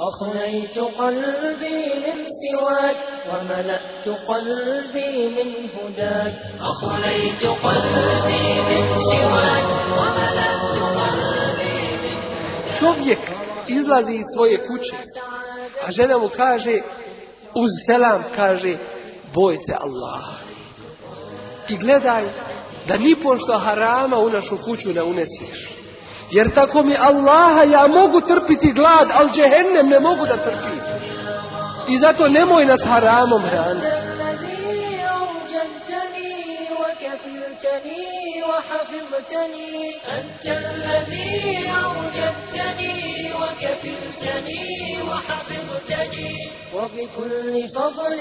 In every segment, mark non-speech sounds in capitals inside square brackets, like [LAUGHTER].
أخليت قلبي من سواك وملأت قلبي من هداك أخليت قلبي من سواك وملأت قلبي من هداك Čovjek izlazi iz svoje kuće, a žena mu kaže, uz selam kaže, boj se Allaha. I gledaj da ni pošto harama u našu kuću ne unesiš. Jer tako mi Allaha ja mogu trpiti glad, ali džehennem ne mogu da trpim. I zato nemoj nas haramom hraniti. الذي أوجدتني وكفلتني وحفظتني أنت الذي أوجدتني وكفلتني وحفظتني وبكل فضل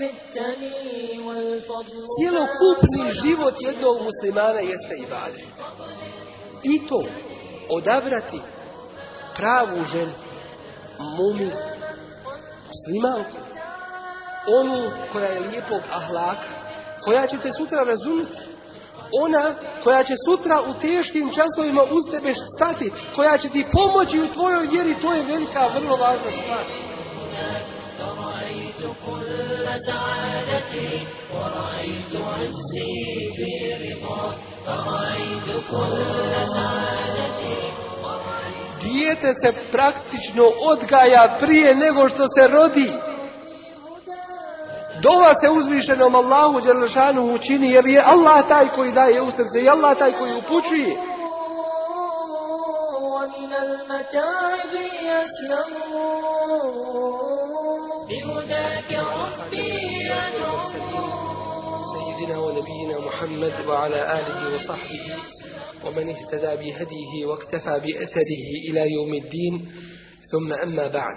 زدتني والفضل Cijelokupni život jednog muslimana jeste ibadet. I to odabrati pravu ženu, mumi, muslimanku, onu koja je lijepog ahlaka, koja će te sutra razumjeti, ona koja će sutra u teškim časovima uz tebe stati, koja će ti pomoći u tvojoj vjeri, to je velika, vrlo važna stvar. فرأيت كل سعادتي ورأيت عزي في رضاك فرأيت كل سعادتي ورأيت Dijete se praktično odgaja prije nego što se rodi. Dova se uzvišenom Allahu Đelešanu učini jer je Allah taj koji daje u srce i Allah taj koji upućuje. ومن المتاعب يسلمون بهداك ربي يدعو سيدنا ونبينا محمد وعلى آله وصحبه ومن اهتدى بهديه واكتفى بأثره إلى يوم الدين ثم أما بعد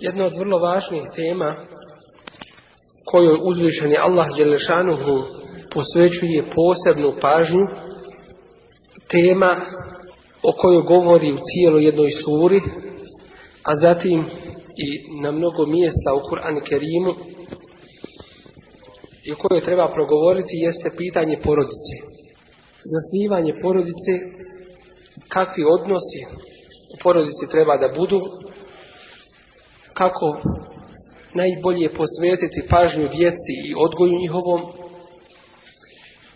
Jedna od vrlo važnih tema kojoj uzvišeni Allah Đelešanuhu posvećuje posebnu pažnju, tema o kojoj govori u cijeloj jednoj suri, a zatim i na mnogo mjesta u Kur'an Kerimu i o kojoj treba progovoriti jeste pitanje porodice. Zasnivanje porodice, kakvi odnosi u porodici treba da budu, kako najbolje posvetiti pažnju djeci i odgoju njihovom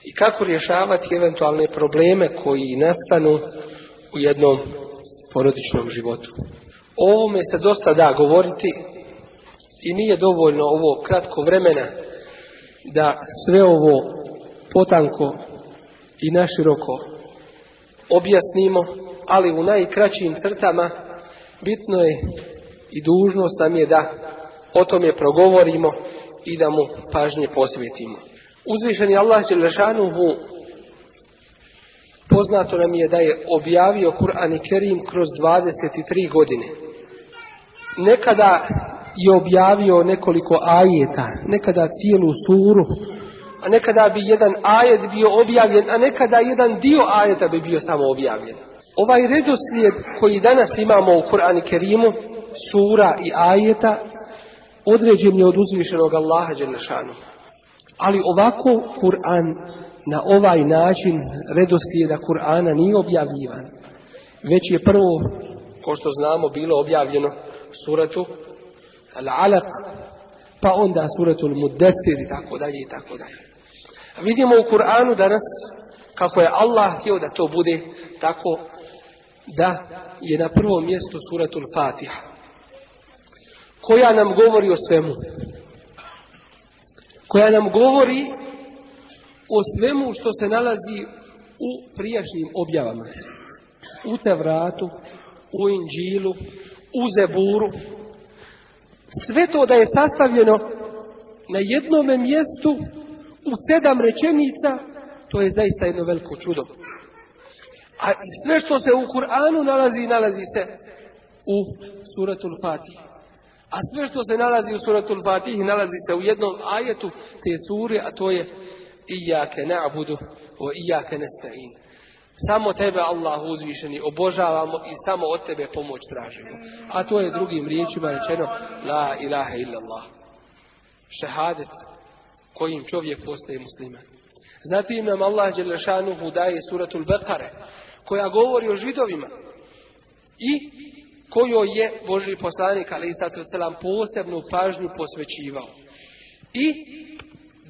i kako rješavati eventualne probleme koji nastanu u jednom porodičnom životu. O ovome se dosta da govoriti i nije dovoljno ovo kratko vremena da sve ovo potanko i naširoko objasnimo, ali u najkraćim crtama bitno je i dužnost nam je da o tome progovorimo i da mu pažnje posvetimo. Uzvišeni Allah Đelešanuhu poznato nam je da je objavio Kur'an i Kerim kroz 23 godine. Nekada je objavio nekoliko ajeta, nekada cijelu suru, a nekada bi jedan ajet bio objavljen, a nekada jedan dio ajeta bi bio samo objavljen. Ovaj redoslijed koji danas imamo u Kur'an Kerimu, sura i ajeta, određen je od uzvišenog Allaha Đelešanu. Ali ovako Kur'an na ovaj način redoslijeda Kur'ana nije objavljivan. Već je prvo, ko što znamo, bilo objavljeno suratu Al-Alaq, pa onda suratu Al-Muddatir i tako dalje i tako dalje. Vidimo u Kur'anu danas kako je Allah htio da to bude tako da je na prvom mjestu suratul Fatiha koja nam govori o svemu. Koja nam govori o svemu što se nalazi u prijašnjim objavama. U Tevratu, u Inđilu, u Zeburu. Sve to da je sastavljeno na jednome mjestu u sedam rečenica, to je zaista jedno veliko čudo. A sve što se u Kur'anu nalazi, nalazi se u suratul Fatih. A sve što se nalazi u suratul Fatih nalazi se u jednom ajetu te sure, a to je Iyake na'budu wa iyake nesta'in. Samo tebe Allah uzvišeni obožavamo i samo od tebe pomoć tražimo. A to je drugim riječima rečeno La ilaha illallah. Šehadet kojim čovjek postaje musliman. Zatim nam Allah Đelešanuhu daje suratul Bekare koja govori o židovima. I kojoj je Boži poslanik ali selam posebnu pažnju posvećivao. I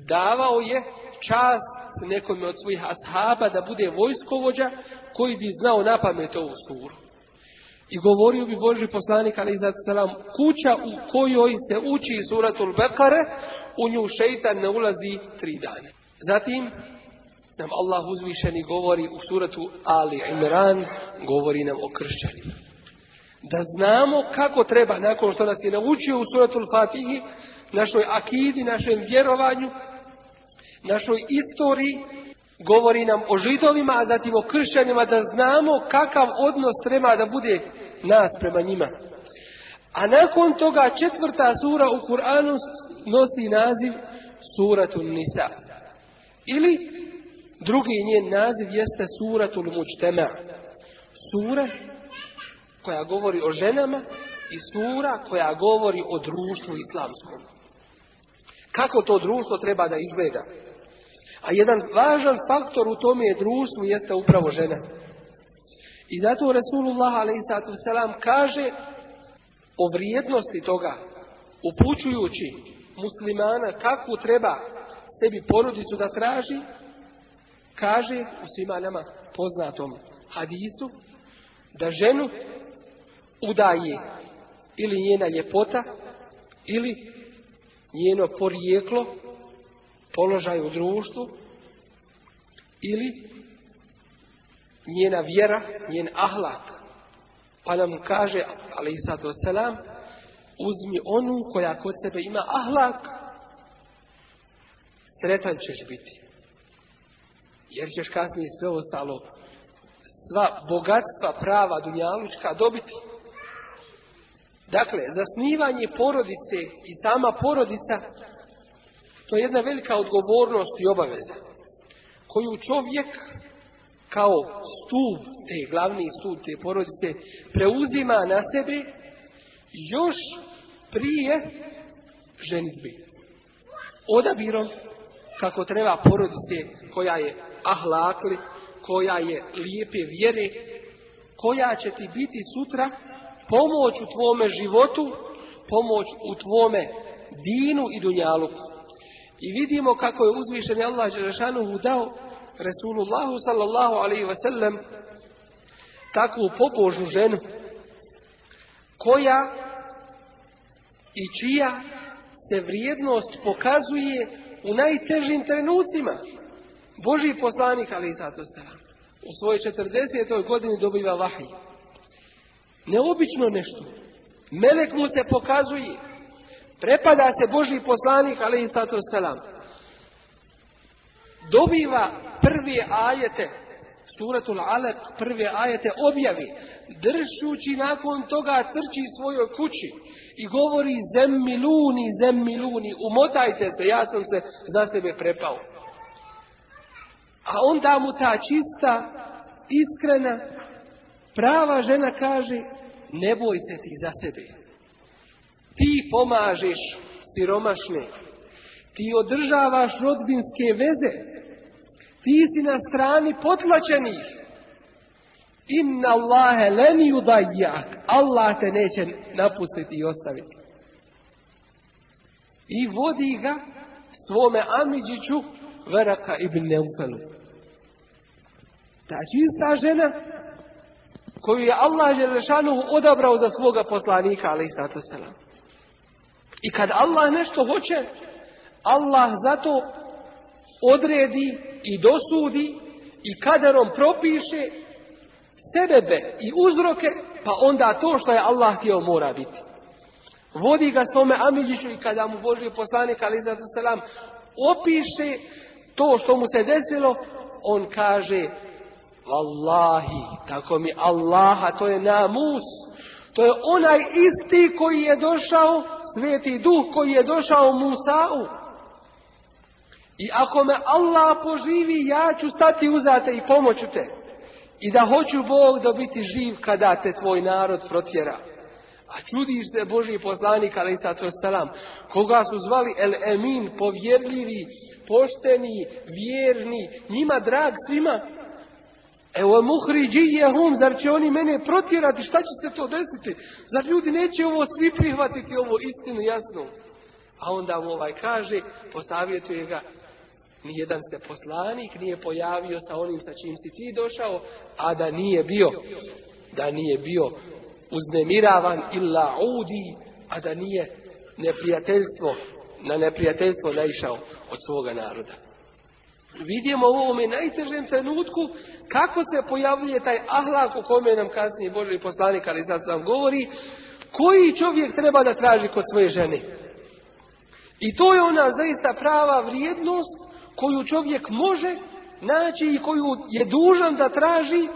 davao je čast nekom od svojih ashaba da bude vojskovođa koji bi znao na pamet ovu suru. I govorio bi Boži poslanik ali selam kuća u kojoj se uči suratul Bekare, u nju šeitan ne ulazi tri dana. Zatim nam Allah uzvišeni govori u suratu Ali Imran, govori nam o kršćanima. Da znamo kako treba, nakon što nas je naučio u suratul Fatihi, našoj akidi, našem vjerovanju, našoj istoriji, govori nam o židovima, a zatim o kršćanima, da znamo kakav odnos treba da bude nas prema njima. A nakon toga četvrta sura u Kur'anu nosi naziv Suratul Nisa. Ili drugi njen naziv jeste Suratul Mučtema. Sura koja govori o ženama i sura koja govori o društvu islamskom. Kako to društvo treba da izgleda? A jedan važan faktor u tome je društvu jeste upravo žena. I zato Resulullah a.s. kaže o vrijednosti toga, upućujući muslimana kakvu treba sebi porodicu da traži, kaže u svima nama poznatom hadisu, da ženu udaje ili njena ljepota, ili njeno porijeklo, položaj u društvu, ili njena vjera, njen ahlak. Pa nam kaže, ali selam, uzmi onu koja kod sebe ima ahlak, sretan ćeš biti. Jer ćeš kasnije sve ostalo, sva bogatstva prava dunjalučka dobiti. Dakle, zasnivanje porodice i sama porodica, to je jedna velika odgovornost i obaveza, koju čovjek kao stup, te glavni stup te porodice, preuzima na sebe još prije ženitbe. Odabirom kako treba porodice koja je ahlakli, koja je lijepe vjere, koja će ti biti sutra pomoć u tvome životu, pomoć u tvome dinu i dunjalu. I vidimo kako je uzvišen Allah Đelešanuhu dao Resulullahu sallallahu alaihi ve sellem takvu pobožnu ženu koja i čija se vrijednost pokazuje u najtežim trenucima. Boži poslanik, ali i u svojoj 40. godini dobiva vahij. Neobično nešto. Melek mu se pokazuje. Prepada se Boži poslanik, ali i Dobiva prve ajete suratul Alek prve ajete objavi, dršući nakon toga trči svojoj kući i govori zemmiluni, zemmiluni, umotajte se, ja sam se za sebe prepao. A onda mu ta čista, iskrena, prava žena kaže, ne boj se ti za sebe. Ti pomažeš siromašne, ti održavaš rodbinske veze, ti si na strani potlačenih. Inna Allahe len judajjak. Allah te neće napustiti i ostaviti. I vodi ga svome Amidžiću Veraka ibn Neufelu. Ta čista žena koju je Allah Želešanu odabrao za svoga poslanika, ali i sato I kad Allah nešto hoće, Allah zato odredi i dosudi i kaderom propiše sebebe i uzroke, pa onda to što je Allah htio mora biti. Vodi ga svome Amidžiću i kada mu Boži poslanik ali selam opiše to što mu se desilo, on kaže Wallahi, tako mi Allaha, to je namus. To je onaj isti koji je došao, sveti duh koji je došao Musa'u i ako me Allah poživi, ja ću stati uzate i pomoću te. I da hoću Bog da biti živ kada te tvoj narod protjera. A čudiš se Boži poslanik, ali salam, koga su zvali El Emin, povjerljivi, pošteni, vjerni, njima drag svima. Evo muhriđijehum, zar će oni mene protjerati, šta će se to desiti? Zar ljudi neće ovo svi prihvatiti, ovo istinu jasnu? A onda mu ovaj kaže, posavjetuje ga, nijedan se poslanik nije pojavio sa onim sa čim si ti došao, a da nije bio, da nije bio uznemiravan illa udi, a da nije neprijateljstvo, na neprijateljstvo naišao od svoga naroda. Vidimo u ovome najtežem trenutku kako se pojavljuje taj ahlak u kome nam kasnije Boži poslanik, ali sad sam govori, koji čovjek treba da traži kod svoje žene. I to je ona zaista prava vrijednost koju čovjek može naći i koju je dužan da traži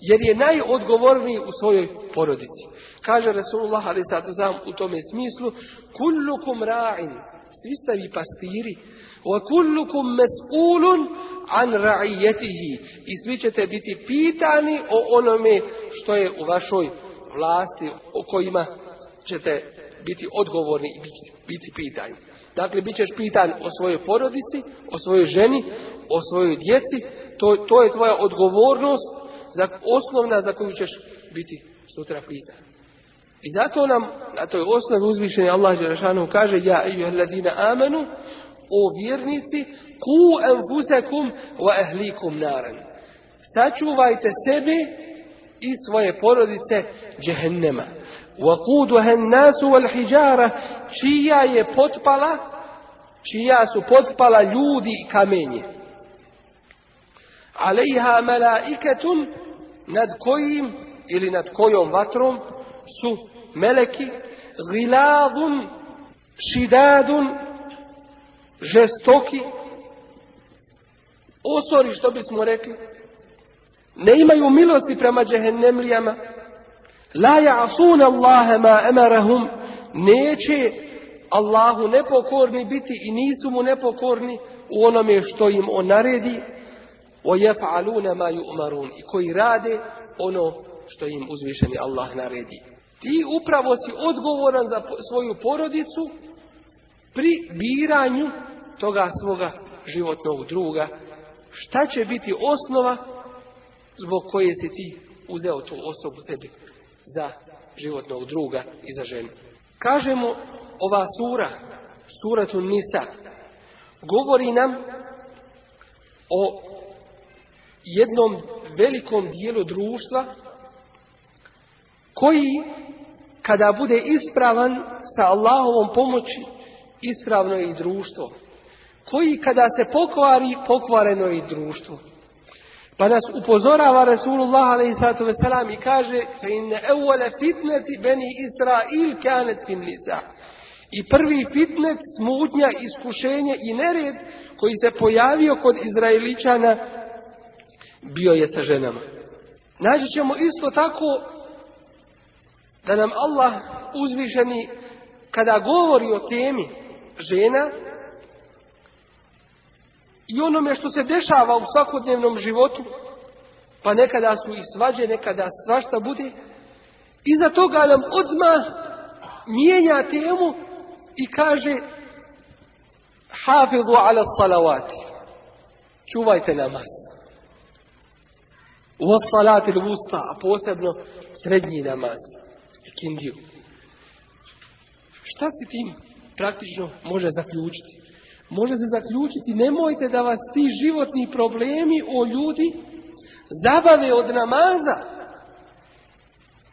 jer je najodgovorniji u svojoj porodici. Kaže Rasulullah ali sad znam u tome smislu kullukum ra'in svi ste vi pastiri wa kullukum mas'ulun an ra'iyatihi i svi ćete biti pitani o onome što je u vašoj vlasti o kojima ćete biti odgovorni i biti, biti pitani. Dakle, bit ćeš pitan o svojoj porodici, o svojoj ženi, o svojoj djeci. To, to je tvoja odgovornost, za, osnovna za koju ćeš biti sutra pitan. I zato nam na toj osnovi uzvišenja Allah Đerašanu kaže Ja ladina amanu o vjernici ku enfusekum wa ehlikum naran. Sačuvajte sebe i svoje porodice džehennema. وَقُودُهَا النَّاسُ وَالْحِجَارَ čija je potpala, čija su potpala ljudi i kamenje. عَلَيْهَا مَلَائِكَةٌ nad kojim ili nad kojom vatrom su meleki غِلَاظٌ šidadun žestoki osori što bismo rekli ne imaju milosti prema džehennemlijama La ja'sun Allahe ma emarahum. Neće Allahu nepokorni biti i nisu mu nepokorni u onome što im on naredi. O jef'alune ma ju'marun. I koji rade ono što im uzvišeni Allah naredi. Ti upravo si odgovoran za svoju porodicu pri biranju toga svoga životnog druga. Šta će biti osnova zbog koje si ti uzeo tu osobu sebi za životnog druga i za ženu. Kažemo, ova sura, suratu Nisa, govori nam o jednom velikom dijelu društva koji kada bude ispravan sa Allahovom pomoći ispravno je i društvo koji kada se pokvari pokvareno je i društvo Pa nas upozorava Rasulullah a.s. i kaže fe inne evvele fitneti beni Israil kanet fin nisa. I prvi fitnet, smutnja, iskušenje i nered koji se pojavio kod Izraeličana bio je sa ženama. Naći ćemo isto tako da nam Allah uzvišeni kada govori o temi žena i onome što se dešava u svakodnevnom životu, pa nekada su i svađe, nekada svašta bude, iza toga nam odmah mijenja temu i kaže hafizu ala salavati. Čuvajte namaz. U salati l-vusta, a posebno srednji namaz. Kindiju. Šta se tim praktično može zaključiti? Možete zaključiti, nemojte da vas ti životni problemi o ljudi zabave od namaza.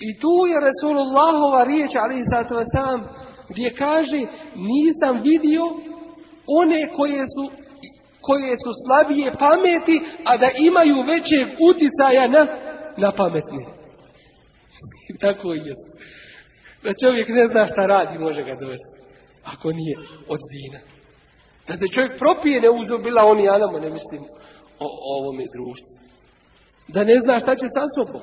I tu je Resulullahova riječ, ali sad sam, gdje kaže, nisam vidio one koje su, koje su slabije pameti, a da imaju većeg uticaja na, na pametne. [LAUGHS] I tako je. Da čovjek ne zna šta radi, može ga dovesti. Ako nije od dina. Da se čovjek propije ne uzubila oni janamo, ne mislim o, ovome društvu. Da ne zna šta će sa sobom.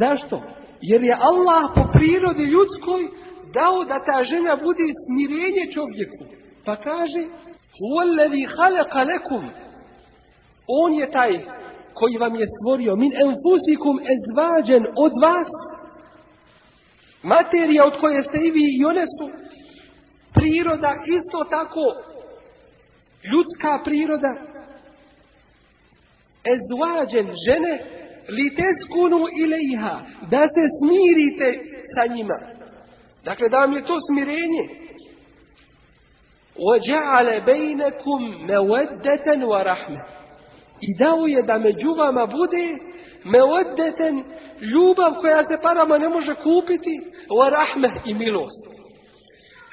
Zašto? Jer je Allah po prirodi ljudskoj dao da ta žena bude smirenje čovjeku. Pa kaže On je taj koji vam je stvorio min enfusikum ezvađen od vas materija od koje ste i vi i one su priroda isto tako ljudska priroda ezvađen žene li teskunu ilaiha, da se smirite sa njima. Dakle, da vam je to smirenje. وَجَعَلَ بَيْنَكُمْ مَوَدَّةً وَرَحْمَةً I dao je da među vama bude meoddeten ljubav koja se parama ne može kupiti, wa rahme i milost.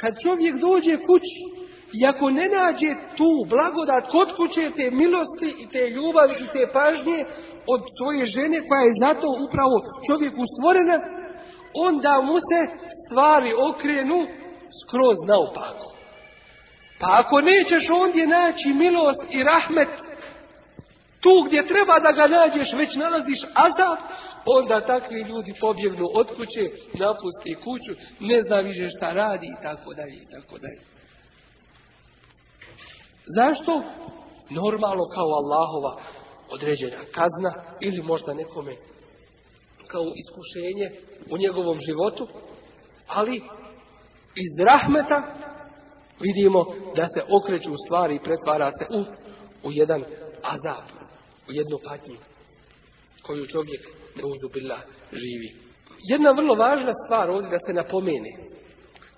Kad čovjek dođe kući i ako ne nađe tu blagodat kod kuće te milosti i te ljubavi i te pažnje od svoje žene koja je zato upravo čovjeku stvorena, onda mu se stvari okrenu skroz naopako. Pa ako nećeš ondje naći milost i rahmet, tu gdje treba da ga nađeš, već nalaziš azab, onda takvi ljudi pobjegnu od kuće, napusti kuću, ne zna više šta radi i tako dalje i tako dalje. Zašto? Normalno kao Allahova određena kazna ili možda nekome kao iskušenje u njegovom životu, ali iz rahmeta vidimo da se okreću stvari i pretvara se u, u jedan azab, u jednu patnju koju čovjek ne živi. Jedna vrlo važna stvar ovdje da se napomene,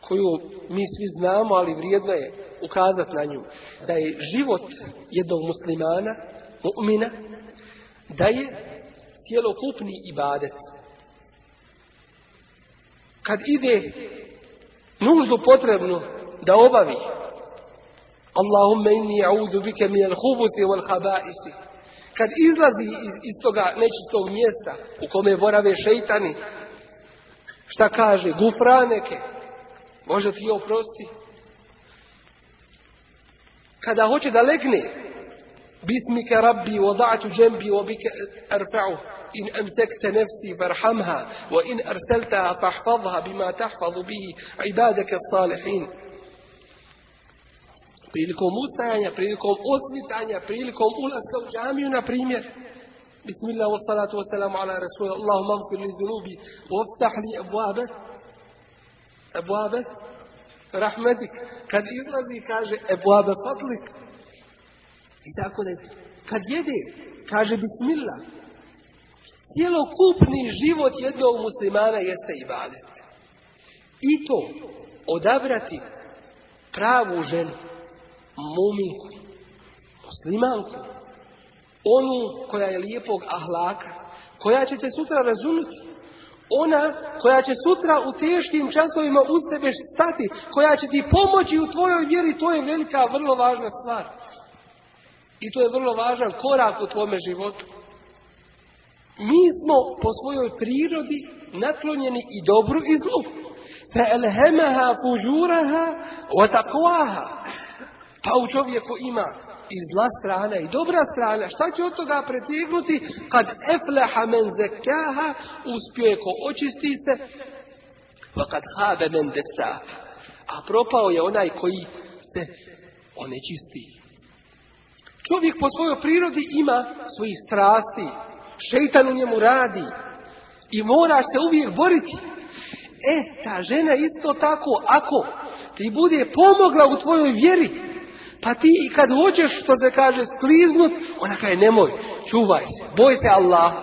koju mi svi znamo, ali vrijedno je ukazati na nju, da je život jednog muslimana, mu'mina, da je cijelokupni ibadet. Kad ide nuždu potrebnu da obavi Allahumma inni a'udhu bika min al-khubuthi wal khaba'isi. Kad izlazi iz, iz toga nečistog mjesta u kome borave šeitani šta kaže? Gufraneke može ti oprosti. Kada hoće da legne bismika rabbi wada'tu jambi wa bika arfa'u. In amsakta nafsi farhamha wa in arsaltaha fahfazha bima tahfazu bihi ibadaka as-salihin prilikom ustajanja, prilikom osvitanja, prilikom ulaska u džamiju, na primjer. Bismillah, wa salatu wa salamu ala rasul, Allahumma gfir li zunubi, waftah li abuabe, abuabe, rahmetik. Kad izlazi, kaže, abuabe fadlik. I tako da Kad jede, kaže Bismillah. Cijelokupni život jednog muslimana jeste ibadet. I to odabrati pravu ženu muminku, muslimanku, onu koja je lijepog ahlaka, koja će te sutra razumjeti, ona koja će sutra u teškim časovima uz tebe stati, koja će ti pomoći u tvojoj vjeri, to je velika, vrlo važna stvar. I to je vrlo važan korak u tvome životu. Mi smo po svojoj prirodi naklonjeni i dobru i zlu. فَأَلْهَمَهَا wa وَتَقْوَاهَا Pa u čovjeku ima i zla strana i dobra strana. Šta će od toga pretignuti kad efleha men zekaha uspio je ko očisti se pa kad habe men desaha. A propao je onaj koji se onečisti. Čovjek po svojoj prirodi ima svojih strasti. Šeitan u njemu radi. I moraš se uvijek boriti. E, ta žena isto tako, ako ti bude pomogla u tvojoj vjeri, pa ti i kad hoćeš, što se kaže, skliznut, ona kaže, nemoj, čuvaj se, boj se Allah.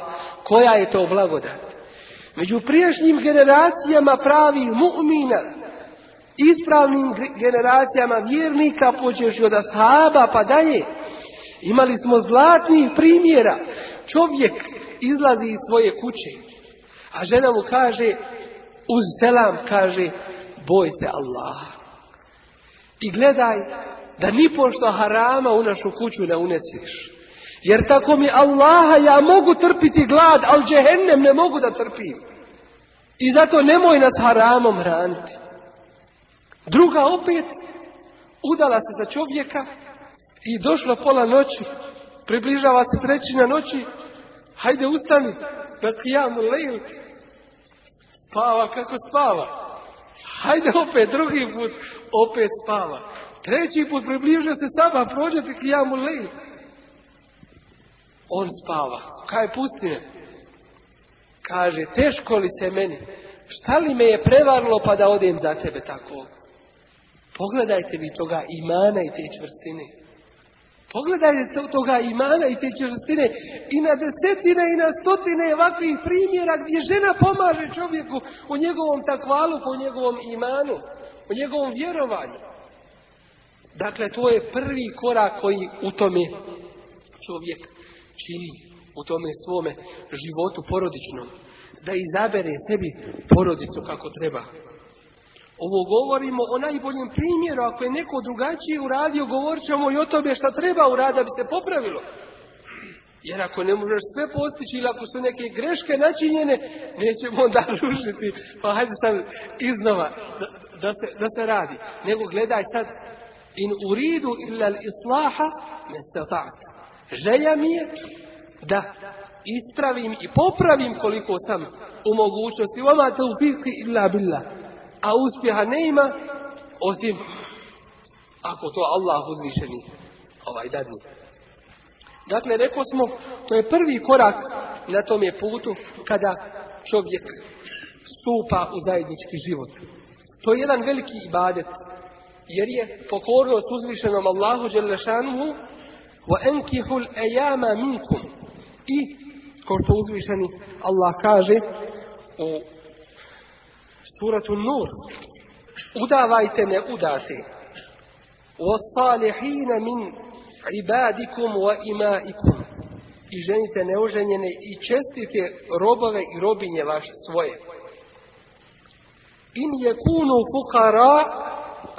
Koja je to blagodat? Među prijašnjim generacijama pravi mu'mina, ispravnim generacijama vjernika, počeš od ashaba pa dalje, imali smo zlatnih primjera. Čovjek izlazi iz svoje kuće, a žena mu kaže, uz selam kaže, boj se Allah. I gledaj, da ni pošto harama u našu kuću ne unesiš. Jer tako mi Allaha ja mogu trpiti glad, ali džehennem ne mogu da trpim. I zato nemoj nas haramom hraniti. Druga opet udala se za čovjeka i došla pola noći. Približava se trećina noći. Hajde ustani na qiyamu lejl. Spava kako spava. Hajde opet drugi put. Opet spava. Treći put približio se sama, prođete kijamu lejl. On spava. Kaj pustine? Kaže, teško li se meni? Šta li me je prevarilo pa da odem za tebe tako? Pogledajte vi toga imana i te čvrstine. Pogledajte to, toga imana i te čvrstine i na desetine i na stotine ovakvih primjera gdje žena pomaže čovjeku u njegovom takvalu, u njegovom imanu, u njegovom vjerovanju. Dakle, to je prvi korak koji u tome čovjek čini, u tome svome životu porodičnom. Da izabere sebi porodicu kako treba. Ovo govorimo o najboljem primjeru. Ako je neko drugačije uradio, govorit ćemo i o tome šta treba uraditi da bi se popravilo. Jer ako ne možeš sve postići ili ako su neke greške načinjene, nećemo onda rušiti. Pa hajde sad iznova da, da, se, da se radi. Nego gledaj sad, in uridu illa islaha nestata'at. Želja mi je da ispravim i popravim koliko sam u mogućnosti. Vama te upisi illa billah a uspjeha ne ima osim ako to Allah uzvišeni ovaj dadni. Dakle, rekao smo, to je prvi korak na tom je putu kada čovjek stupa u zajednički život. To je jedan veliki ibadet, jer je pokornost uzvišenom Allahu Đelešanuhu wa enkihul ejama minkum. I, kao što uzvišeni Allah kaže u Suratu Nur. Udavajte ne udate. وَالصَّالِحِينَ مِنْ عِبَادِكُمْ وَإِمَائِكُمْ I ženite neoženjene i čestite robove i robinje vaše svoje. In je kunu fukara,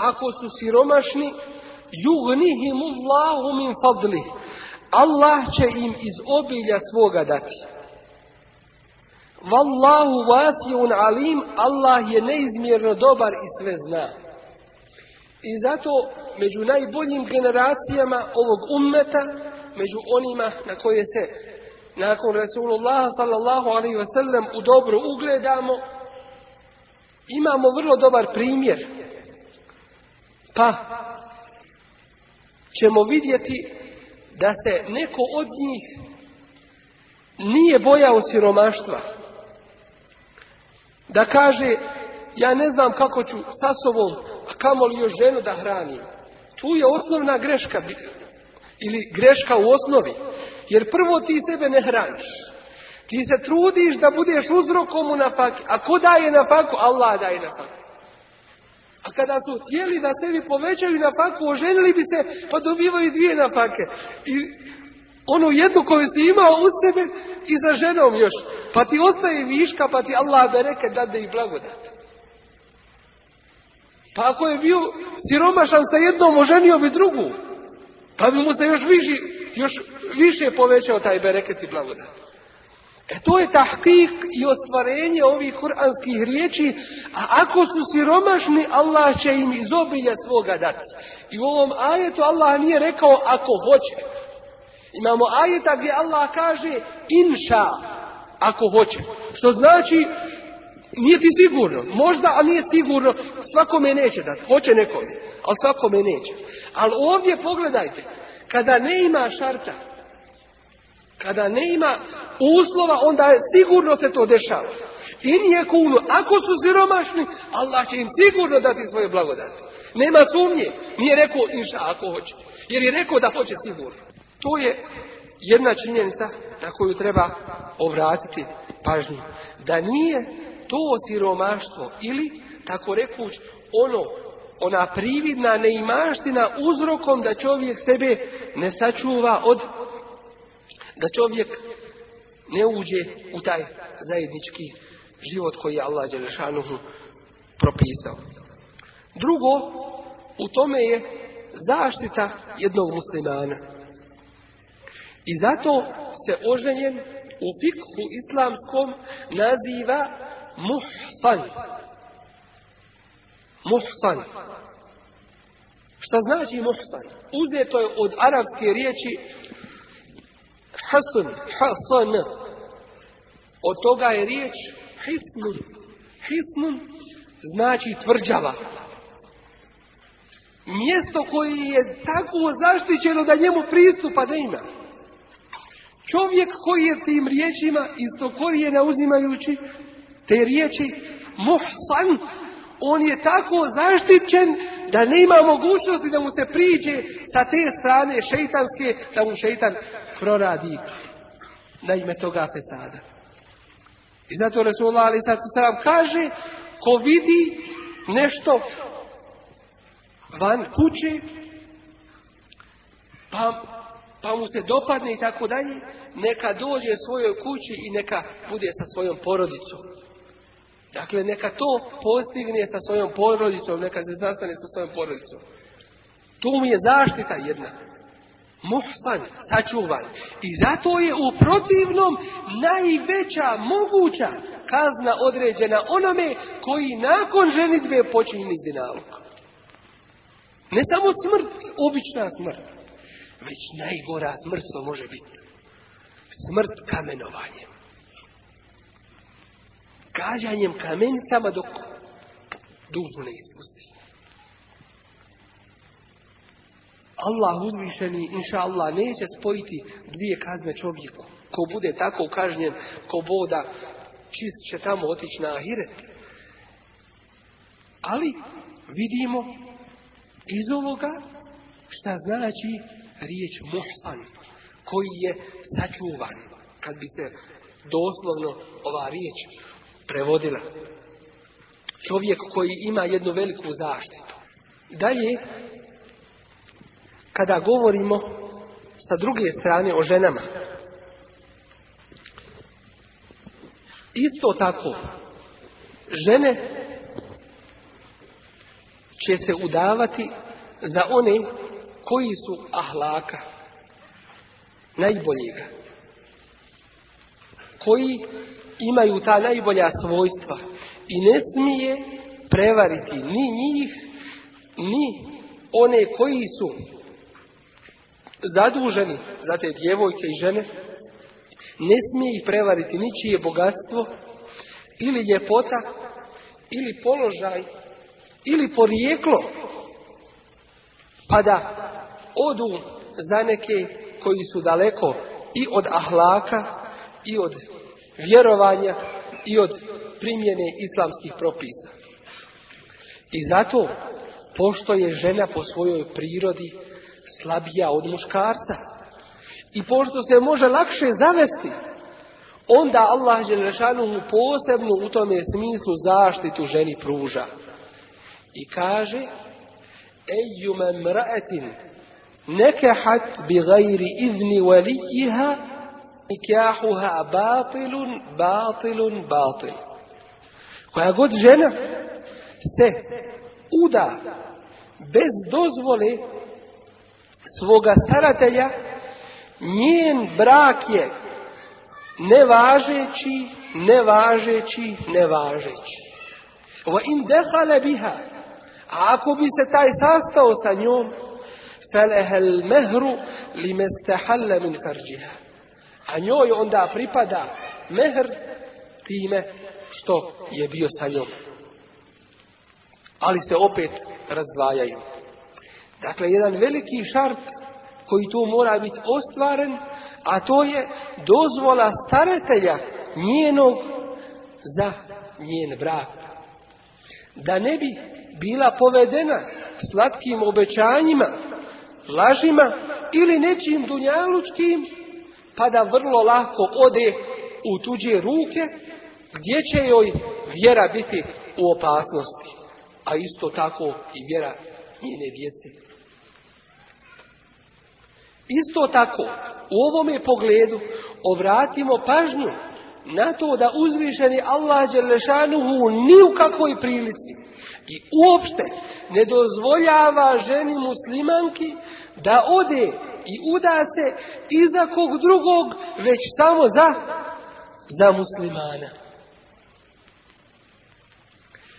ako su siromašni, jugnihimu Allahu min fadlih. Allah će im iz obilja svoga dati. Wallahu vasijun alim, Allah je neizmjerno dobar i sve zna. I zato među najboljim generacijama ovog ummeta, među onima na koje se nakon Rasulullah sallallahu alaihi ve sellem u dobro ugledamo, imamo vrlo dobar primjer. Pa ćemo vidjeti da se neko od njih nije bojao siromaštva da kaže ja ne znam kako ću sa sobom, a kamoli još ženu da hranim. Tu je osnovna greška ili greška u osnovi. Jer prvo ti sebe ne hraniš. Ti se trudiš da budeš uzrokom u nafaki. A ko daje nafaku? Allah daje nafaku. Kada su htjeli da sebi povećaju nafaku, oženili bi se, pa dobivaju dvije napake. I onu jednu koju si imao u sebe i za ženom još. Pa ti ostaje viška, pa ti Allah bereke dade i blagodat. Pa ako je bio siromašan sa jednom, oženio bi drugu. Pa bi mu se još, viši, još više povećao taj bereket i blagodat. E to je tahkik i ostvarenje ovih kuranskih riječi, a ako su siromašni, Allah će im iz obilja svoga dati. I u ovom ajetu Allah nije rekao ako hoće. Imamo ajeta gdje Allah kaže inša, ako hoće. Što znači, nije ti sigurno. Možda, a nije sigurno. Svakome neće dati. Hoće nekome. Ali svakome neće. Ali ovdje pogledajte. Kada ne ima šarta, kada ne ima uslova, onda sigurno se to dešava. I nije kunu. Ako su siromašni, Allah će im sigurno dati svoje blagodati. Nema sumnje. Nije rekao inša ako hoće. Jer je rekao da hoće sigurno. To je jedna činjenica na koju treba obratiti pažnju. Da nije to siromaštvo ili, tako rekuć, ono, ona prividna neimaština uzrokom da čovjek sebe ne sačuva od, da čovjek ne uđe u taj zajednički život koji je Allah Đelešanuhu propisao. Drugo, u tome je zaštita jednog muslimana. I zato se oženjen u fikhu islamskom naziva muhsan. Muhsan. Šta znači muhsan? Uzeto je od arapske riječi hasan, hasan. Od toga je riječ hisnun. Hisnun znači tvrđava. Mjesto koje je tako zaštićeno da njemu pristupa ne ima. Čovjek koji je tim riječima isto koji je nauzimajući te riječi muhsan on je tako zaštićen da nema mogućnosti da mu se priđe sa te strane šeitanske, da mu šeitan proradi na ime toga fesada. I zato Resulullah ali sad kaže, ko vidi nešto van kuće, pa, pa mu se dopadne i tako dalje, neka dođe svojoj kući i neka bude sa svojom porodicom. Dakle, neka to postigne sa svojom porodicom, neka se zastane sa svojom porodicom. Tu mu je zaštita jedna. Muhsan, sačuvan. I zato je u protivnom najveća moguća kazna određena onome koji nakon ženitbe počini zinalog. Ne samo smrt, obična smrt, već najgora smrt to može biti. Smrt kamenovanjem. Gađanjem kamenicama dok dužu ne ispusti. Allah uzvišeni, inša Allah, neće spojiti dvije kazne čovjeku. Ko bude tako kažnjen, ko voda, čist će tamo otići na ahiret. Ali vidimo iz ovoga šta znači riječ muhsan, koji je sačuvan, kad bi se doslovno ova riječ prevodila. Čovjek koji ima jednu veliku zaštitu. Dalje, kada govorimo sa druge strane o ženama, isto tako, žene će se udavati za one koji su ahlaka, najboljega, koji imaju ta najbolja svojstva i ne smije prevariti ni njih, ni one koji su zaduženi za te djevojke i žene, ne smije ih prevariti ničije bogatstvo, ili ljepota, ili položaj, ili porijeklo, pa da odu za neke koji su daleko i od ahlaka, i od vjerovanja, i od primjene islamskih propisa. I zato, pošto je žena po svojoj prirodi slabija od muškarca. I pošto se može lakše zavesti, onda Allah Želešanuhu posebno u tome smislu zaštitu ženi pruža. I kaže, Ejjume mraetin nekehat bi gajri izni valijiha nikahuha batilun, batilun, batil. Koja god žena se uda bez dozvole svoga staratelja, njen brak je nevažeći, nevažeći, nevažeći. Va in dehale biha, a ako bi se taj sastao sa njom, felehel mehru li mestehalle min farđiha. A njoj onda pripada mehr time što je bio sa njom. Ali se opet razdvajaju. Dakle, jedan veliki šart koji tu mora biti ostvaren, a to je dozvola staratelja njenog za njen brak. Da ne bi bila povedena slatkim obećanjima, lažima ili nečim dunjalučkim, pa da vrlo lako ode u tuđe ruke, gdje će joj vjera biti u opasnosti, a isto tako i vjera njene djece. Isto tako, u ovome pogledu obratimo pažnju na to da uzvišeni Allah Đelešanuhu ni u kakvoj prilici i uopšte ne dozvoljava ženi muslimanki da ode i uda se iza kog drugog, već samo za, za muslimana.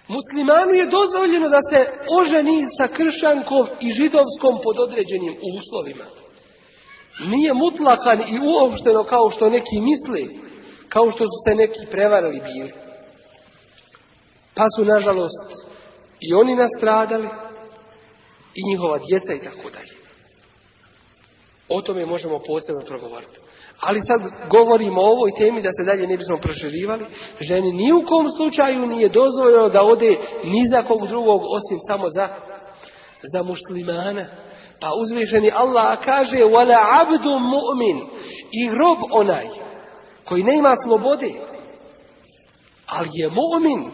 Muslimanu je dozvoljeno da se oženi sa kršankom i židovskom pod određenim uslovima nije mutlakan i uopšteno kao što neki misle, kao što su se neki prevarili bili. Pa su, nažalost, i oni nastradali, i njihova djeca i tako dalje. O tome možemo posebno progovoriti. Ali sad govorimo o ovoj temi da se dalje ne bismo proširivali. Ženi ni u kom slučaju nije dozvoljeno da ode ni za kog drugog osim samo za, za muslimana. Pa uzvišeni Allah kaže wala abdu mu'min i rob onaj koji ne ima slobode ali je mu'min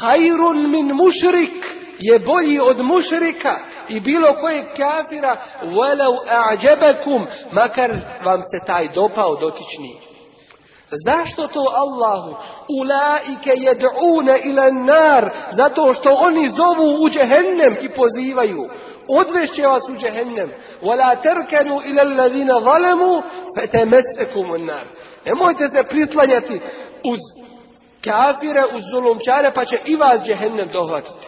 hajrun min mušrik je bolji od mušrika i bilo kojeg kafira walau a'jabakum makar vam se taj dopao dotični Zašto to Allahu? Ulaike jed'une ila nar. Zato što oni zovu u džehennem i pozivaju. Odvešće vas u džehennem. Wala terkenu ila alladhina zalemu fetemesekum nar. Nemojte se prislanjati uz kafire, uz zulumčare, pa će i vas džehennem dohvatiti.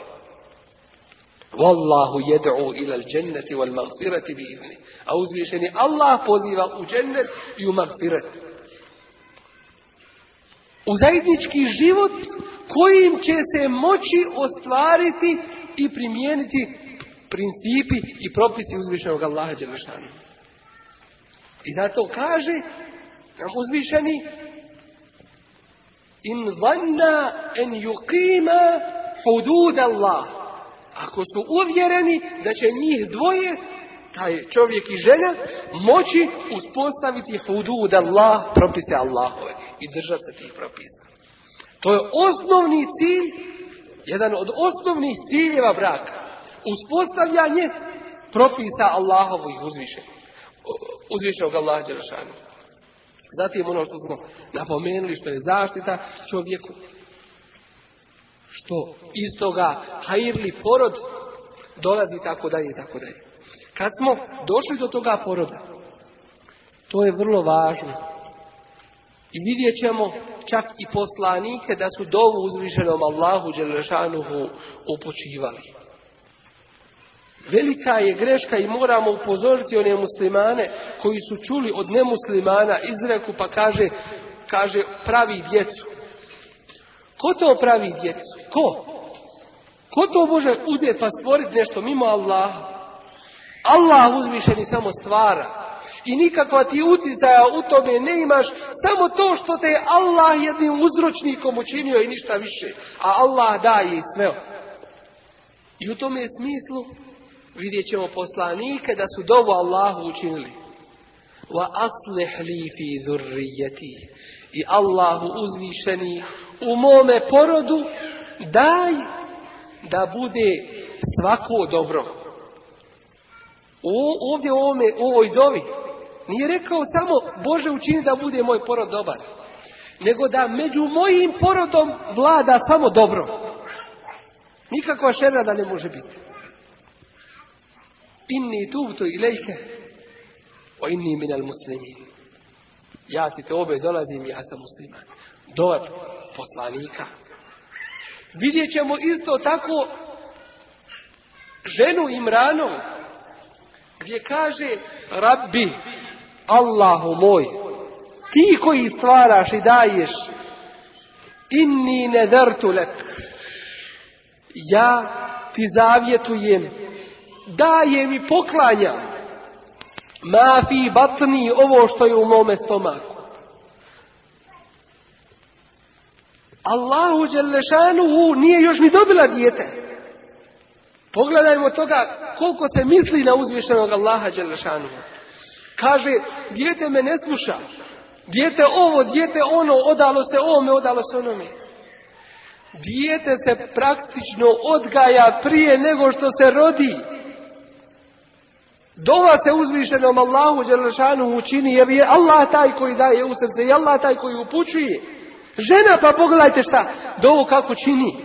Wallahu jed'u ila al-jannati wal maghfirati bi idni. A uzvišeni Allah poziva u džennet i u magfirat. U zajednički život kojim će se moći ostvariti i primijeniti principi i propisi uzvišenog Allaha Đelešanu. I zato kaže nam uzvišeni in zanna en yuqima hudud Allah. Ako su uvjereni da će njih dvoje, taj čovjek i žena, moći uspostaviti hudud Allah, propise Allahove i držati se tih propisa. To je osnovni cilj, jedan od osnovnih ciljeva braka. Uspostavljanje propisa Allahovih uzvišenih. Uzvišenog Allaha Đelešanu. Zatim ono što smo napomenuli, što je zaštita čovjeku, što iz toga hajirli porod dolazi tako dalje i tako dalje. Kad smo došli do toga poroda, to je vrlo važno. I vidjet ćemo čak i poslanike da su dovu uzvišenom Allahu Đelešanuhu upočivali. Velika je greška i moramo upozoriti one muslimane koji su čuli od nemuslimana izreku pa kaže, kaže pravi djecu. Ko to pravi djecu? Ko? Ko to može uzeti pa stvoriti nešto mimo Allaha? Allah uzvišeni samo stvara. I nikakva ti utjecaja u tome ne imaš, samo to što te je Allah jednim uzročnikom učinio i ništa više. A Allah daje i sve. I u tome smislu vidjet ćemo poslanike da su dovu Allahu učinili. Wa aslih li fi zurrijeti. I Allahu uzvišeni u mome porodu daj da bude svako dobro. O, ovdje u ovome, u ovoj dovi nije rekao samo Bože učini da bude moj porod dobar. Nego da među mojim porodom vlada samo dobro. Nikakva šera da ne može biti. Inni tubtu ilajke o inni minal muslimin. Ja ti te obe dolazim, ja sam musliman. Poslanika. Vidjet ćemo isto tako ženu Imranom, gdje kaže Rabbi, Allahu moj, ti koji stvaraš i daješ, inni nedertu lek, ja ti zavjetujem, dajem i poklanjam, ma fi batni ovo što je u mome stomaku. Allahu Đelešanuhu nije još ni dobila dijete. Pogledajmo toga koliko se misli na uzvišenog Allaha Đelešanuhu. Kaže, dijete me ne sluša. Dijete ovo, dijete ono, odalo se ovome, odalo se onome. Dijete se praktično odgaja prije nego što se rodi. Dova se uzvišenom Allahu Đelešanu učini jer je Allah taj koji daje u srce i Allah taj koji upućuje. Žena pa pogledajte šta, dovu kako čini.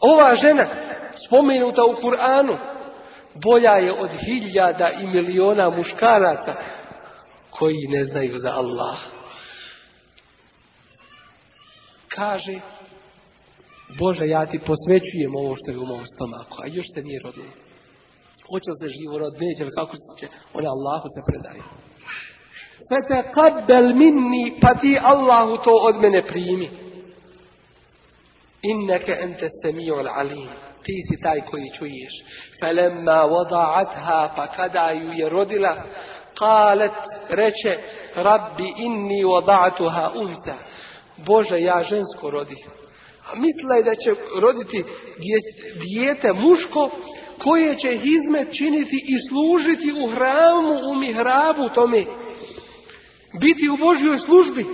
Ova žena spomenuta u Kur'anu bolja je od hiljada i miliona muškaraca koji ne znaju za Allah. Kaže, Bože, ja ti posvećujem ovo što je u mom stomaku, a još se nije rodilo. Hoće li se živo rod, neće li kako će, ona Allahu se predaje. Fete kabbel minni, pa ti Allahu to od mene primi. Inneke ente semi'ul alim. ti si taj koji čuješ. Felemma wada'atha, pa kada ju je rodila, kalet, reče, rabbi inni wada'atuha unta. Bože, ja žensko rodi. A mislila da će roditi dijete muško koje će hizmet činiti i služiti u hramu, u mihrabu tome. Biti u Božjoj službi.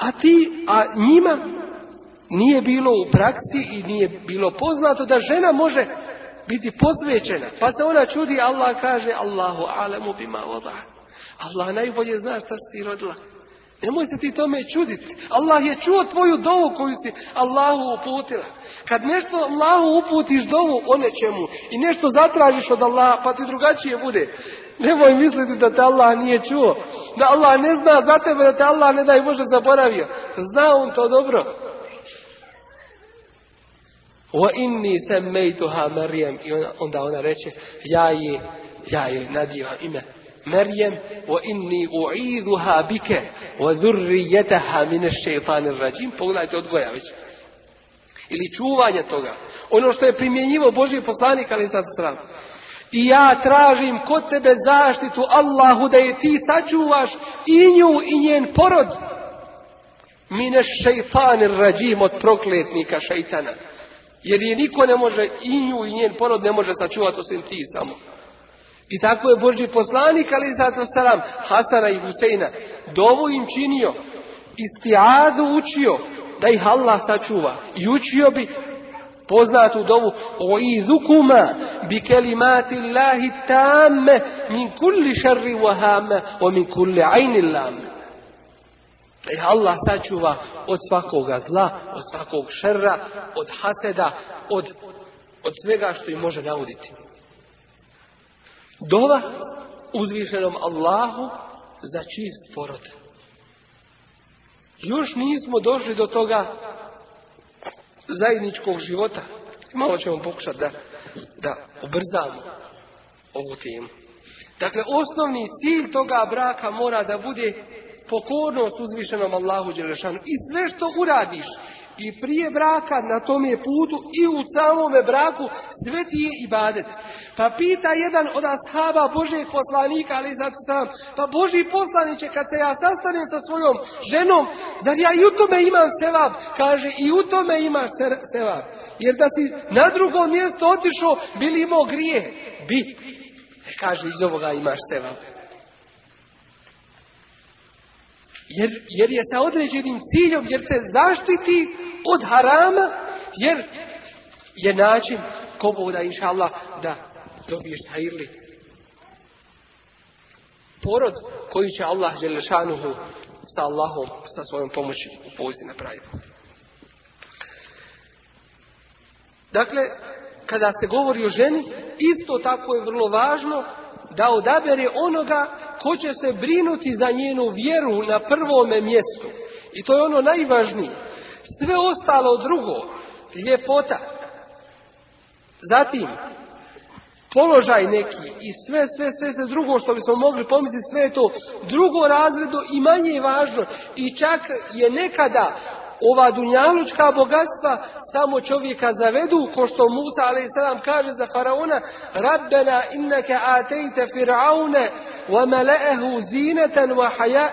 A ti, a njima nije bilo u praksi i nije bilo poznato da žena može biti posvećena. Pa se ona čudi, Allah kaže, Allahu alemu bima voda. Allah najbolje zna šta si rodila. Nemoj se ti tome čuditi. Allah je čuo tvoju dovu koju si Allahu uputila. Kad nešto Allahu uputiš dovu o nečemu i nešto zatražiš od Allaha, pa ti drugačije bude. Nemoj misliti da te Allah nije čuo. Da Allah ne zna za tebe, da te Allah ne daj Bože zaboravio. Zna on to dobro. Wa inni semmejtuha Marijem. I onda ona reče, ja je, ja je nadiva ime Inni u'iduha bike, wa dhurrijetaha mine šeitanir rađim. Pogledajte odgoja već. Ili čuvanje toga. Ono što je primjenjivo Božji poslanik, ali sad stran. I ja tražim kod tebe zaštitu Allahu da je ti sačuvaš i nju i njen porod. Mine šeitanir rađim od prokletnika šeitana. Jer je niko ne može, i nju i njen porod ne može sačuvati osim ti samo. I tako je Boži poslanik, ali zato salam, Hasana i Huseina, dovu im činio, istijadu učio, da ih Allah sačuva. I učio bi poznatu dovu o izukuma bi kelimati Allahi tamme min kulli šarri wahame o min kulli ajni lame. Da ih Allah sačuva od svakoga zla, od svakog šerra, od haseda, od, od svega što im može nauditi. Dova uzvišenom Allahu za čist porod. Još nismo došli do toga zajedničkog života. Malo ćemo pokušati da, da ubrzamo ovu temu. Dakle, osnovni cilj toga braka mora da bude pokornost uzvišenom Allahu Đelešanu. I sve što uradiš i prije braka na tom je putu i u samome braku sve ti je ibadet. Pa pita jedan od ashaba Božeg poslanika, ali zato sam, pa Boži poslaniće kad se ja sastanem sa svojom ženom, zar ja i u tome imam sevab? Kaže, i u tome imaš sevab. Jer da si na drugo mjesto otišao, bili imao grije. Bi. E, kaže, iz ovoga imaš sevab. Jer, jer je sa određenim ciljom, jer te zaštiti od harama, jer je način ko boda, inša Allah, da dobiješ hajirli porod koji će Allah Želešanuhu sa Allahom, sa svojom pomoći upozi na pravi put. Dakle, kada se govori o ženi, isto tako je vrlo važno da odabere onoga ko će se brinuti za njenu vjeru na prvome mjestu. I to je ono najvažnije. Sve ostalo drugo, ljepota, zatim položaj neki i sve, sve, sve, sve drugo što bismo mogli pomisliti, sve je to drugo razredo i manje važno. I čak je nekada ova dunjalučka bogatstva samo čovjeka zavedu, ko što Musa a.s. kaže za faraona, Rabbena inneke atejte fir'aune wa male'ehu zineten wa, haja,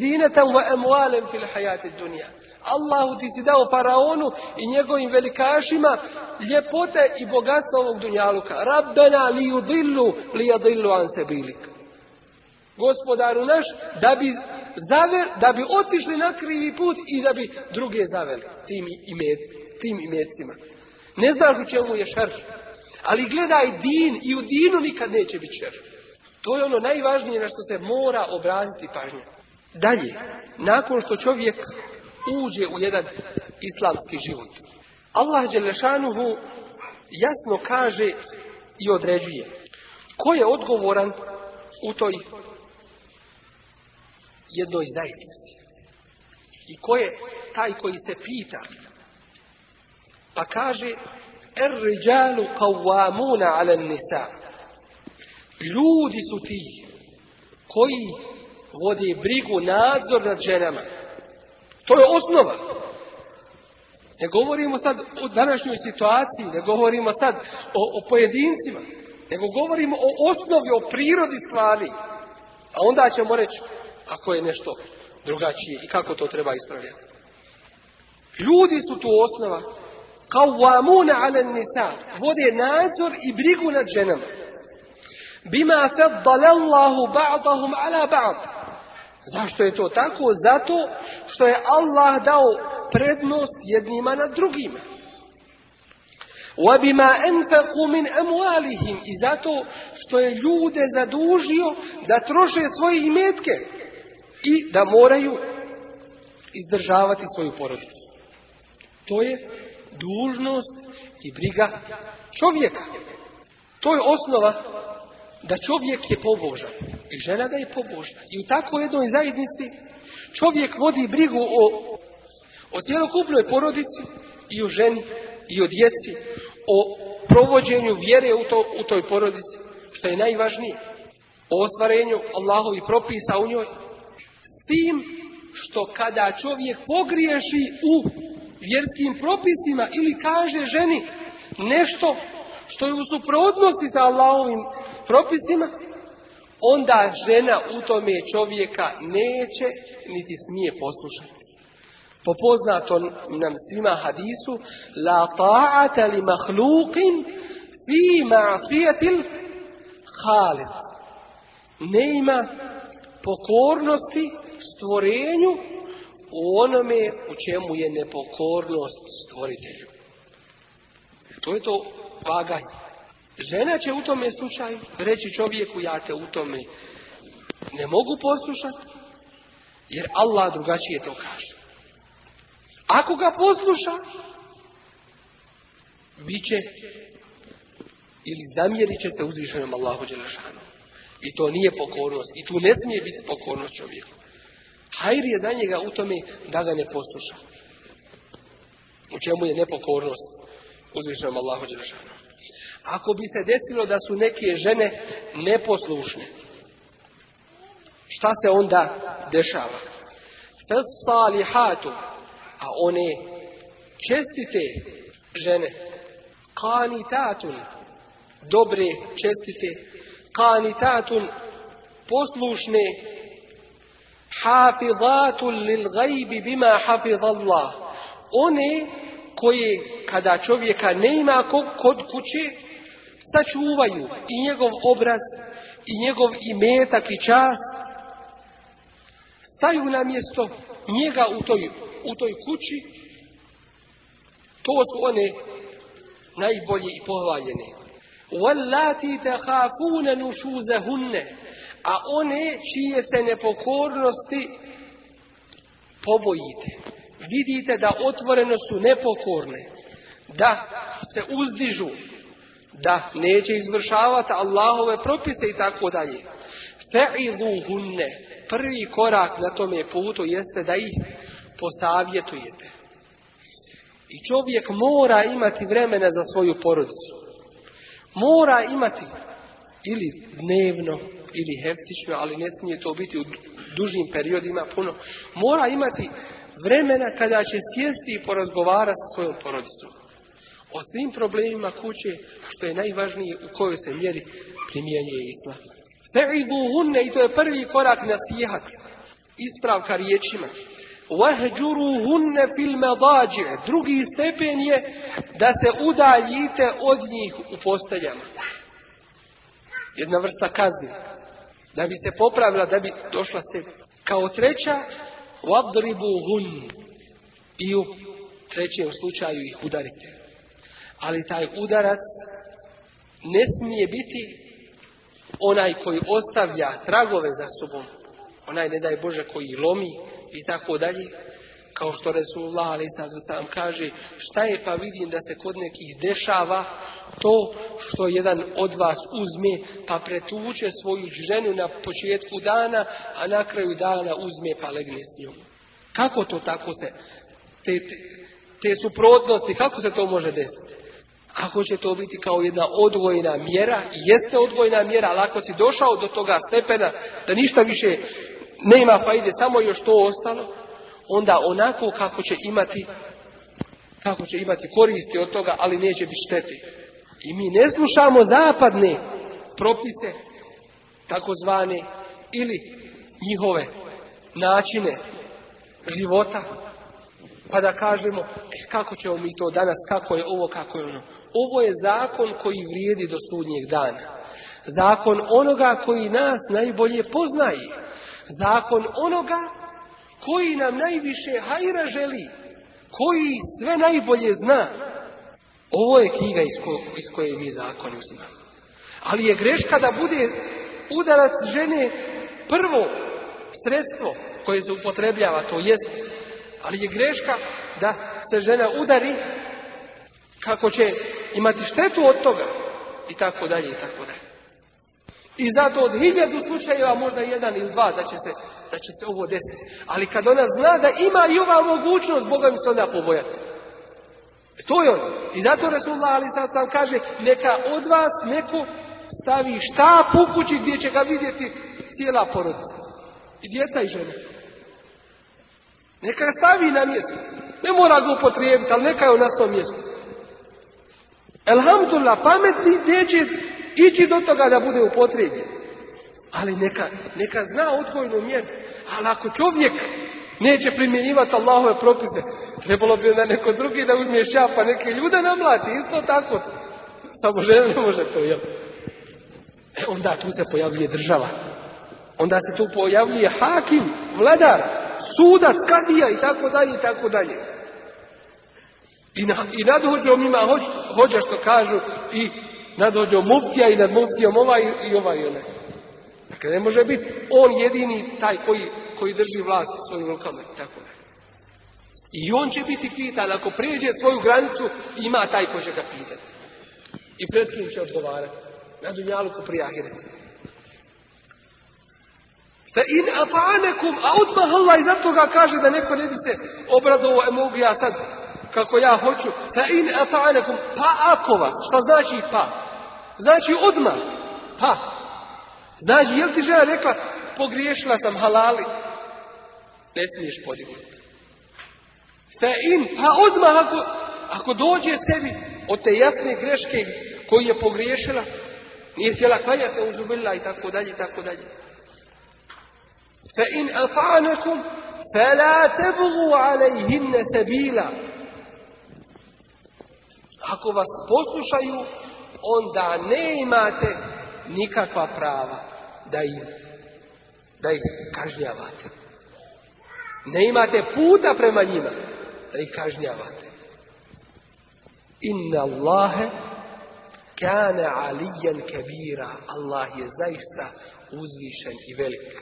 zineten wa emualem fil hajati dunja. Allahu ti si dao faraonu i njegovim velikašima ljepote i bogatstvo ovog dunjaluka. Rabbena li yudillu li yadillu an sebilik. Gospodaru naš, da bi zaver, da bi otišli na krivi put i da bi druge zaveli tim, imet, tim imecima. Ne znaš u čemu je šer. Ali gledaj din i u dinu nikad neće biti šer. To je ono najvažnije na što se mora obratiti pažnja. Dalje, nakon što čovjek uđe u jedan islamski život. Allah Đelešanuhu jasno kaže i određuje ko je odgovoran u toj jednoj zajednici. I ko je taj koji se pita? Pa kaže Er riđalu qawwamuna ala nisa. Ljudi su ti koji vode brigu, nadzor nad ženama. To je osnova. Ne govorimo sad o današnjoj situaciji, ne govorimo sad o, o pojedincima, nego govorimo o osnovi, o prirodi stvari. A onda ćemo reći ako je nešto drugačije i kako to treba ispravljati. Ljudi su tu osnova kao vamuna ala nisa, vode nadzor i brigu nad ženama. Bima faddala Allahu ba'dahum ala ba'd. Zašto je to tako? Zato što je Allah dao prednost jednima nad drugima. وَبِمَا أَنْفَقُوا مِنْ أَمْوَالِهِمْ I zato što je ljude zadužio da troše svoje imetke i da moraju izdržavati svoju porodicu. To je dužnost i briga čovjeka. To je osnova da čovjek je pobožan i žena da je pobožna. I u takvoj jednoj zajednici čovjek vodi brigu o, o cijelokupnoj porodici i o ženi i o djeci, o provođenju vjere u, to, u toj porodici, što je najvažnije. O ostvarenju Allahovi propisa u njoj. Tim što kada čovjek pogriješi u vjerskim propisima ili kaže ženi nešto što je u suprotnosti sa Allahovim propisima, onda žena u tome čovjeka neće niti smije poslušati. Po poznatom nam svima hadisu, la ta'ata li mahluqin fi ma'sijatil khaliq. Ne ima pokornosti stvorenju u onome u čemu je nepokornost stvoritelju. To je to vaganje. Žena će u tome slučaju reći čovjeku ja te u tome ne mogu poslušati, jer Allah drugačije to kaže. Ako ga posluša, bit će ili zamjerit će se uzvišenom Allahu Đelešanu. I to nije pokornost. I tu ne smije biti pokornost čovjeku. Hajr je na njega u tome da ga ne posluša. U čemu je nepokornost uzvišenom Allahu Đelešanu. Ako bi se desilo da su neke žene neposlušne, šta se onda dešava? Salihatu, a one čestite žene, kanitatun, dobre, čestite, kanitatun, poslušne, hafizatun lil bima hafizallah. One koje kada čovjeka ne ima kod kuće, sačuvaju i njegov obraz, i njegov imetak i čast, staju na mjesto njega u toj, u toj kući, to su one najbolje i pohvaljene. وَاللَّاتِ تَخَافُونَ نُشُوزَهُنَّ A one čije se nepokornosti pobojite. Vidite da otvoreno su nepokorne, da se uzdižu, da neće izvršavati Allahove propise i tako dalje. Fe'iduhunne. Prvi korak na tome putu jeste da ih posavjetujete. I čovjek mora imati vremena za svoju porodicu. Mora imati ili dnevno, ili heftično, ali ne smije to biti u dužim periodima puno. Mora imati vremena kada će sjesti i porazgovarati sa svojom porodicom. O svim problemima kuće, što je najvažnije u kojoj se mjeri primjenjuje islam. Fe'iduhunne, i to je prvi korak na sihat, ispravka riječima. Wahđuruhunne fil medađe. Drugi stepen je da se udaljite od njih u posteljama. Jedna vrsta kazni. Da bi se popravila, da bi došla se. Kao treća, wadribuhun. I u trećem slučaju ih udarite. Ali taj udarac ne smije biti onaj koji ostavlja tragove za sobom. Onaj, ne daj Bože, koji lomi i tako dalje. Kao što Resulullah ali sam kaže, šta je pa vidim da se kod nekih dešava to što jedan od vas uzme pa pretuče svoju ženu na početku dana, a na kraju dana uzme pa legne s njom. Kako to tako se, te, te, te suprotnosti, kako se to može desiti? Ako će to biti kao jedna odvojna mjera, jeste odvojna mjera, ali ako si došao do toga stepena da ništa više ne ima fajde, samo još to ostalo, onda onako kako će imati kako će imati koristi od toga, ali neće biti štete. I mi ne slušamo zapadne propise, takozvane, ili njihove načine života, pa da kažemo e, kako ćemo mi to danas, kako je ovo, kako je ono. Ovo je zakon koji vrijedi do sudnjeg dana. Zakon onoga koji nas najbolje poznaje. Zakon onoga koji nam najviše hajra želi. Koji sve najbolje zna. Ovo je knjiga iz, ko, iz koje mi zakon uzimamo. Ali je greška da bude udarac žene prvo sredstvo koje se upotrebljava, to jest. Ali je greška da se žena udari kako će imati štetu od toga i tako dalje i tako dalje. I zato od hiljadu slučajeva možda jedan ili dva da će se, da će se ovo desiti. Ali kad ona zna da ima i ova mogućnost, Boga mi se onda pobojati. To je ono. I zato Resulullah ali sad sam kaže, neka od vas neko stavi štap u kući gdje će ga vidjeti cijela porodica. I djeca i žena. Neka ga stavi na mjesto. Ne mora ga upotrijebiti, ali neka je on na svom mjestu. Elhamdulillah, pametni neće ići do toga da bude upotrijebljen. Ali neka, neka zna odgojnu mjeru. Ali ako čovjek neće primjenjivati Allahove propise, trebalo bi da neko drugi da uzme šapa neke ljude namlati. Isto tako. Samo žena ne može to, jel? E onda tu se pojavljuje država. Onda se tu pojavljuje hakim, vladar, sudac, kadija i tako dalje i tako dalje. I, na, i nad hođom ima hođ, hođa što kažu i nad hođom muftija i nad muftijom ovaj i ovaj onaj. Dakle, ne može biti on jedini taj koji, koji drži vlast u svojim rukama i tako dalje. I on će biti pitan, ako prijeđe svoju granicu, ima taj ko će ga pitati. I pred će odgovarati. Na dunjaluku prije ahireti. Da in ata'anekum, a odmah Allah i zato ga kaže da neko ne bi se obradovao, e mogu ja sad kako ja hoću. Da in ata'anekum, pa ako vas, šta znači pa? Znači odmah, pa. Znači, jel ti žena rekla, pogriješila sam halali? Ne smiješ podignuti. Te im, pa odmah ako, ako dođe sebi od te jasne greške koju je pogriješila, nije htjela klanjati uzubila i tako dalje i tako dalje. Fe in afanakum fela tebgu alejhinne sebila. Ako vas poslušaju, onda ne imate nikakva prava da im da ih kažnjavate. Ne imate puta prema njima da ih kažnjavate. Inna Allahe kane alijan kebira. Allah je zaista uzvišen i velik.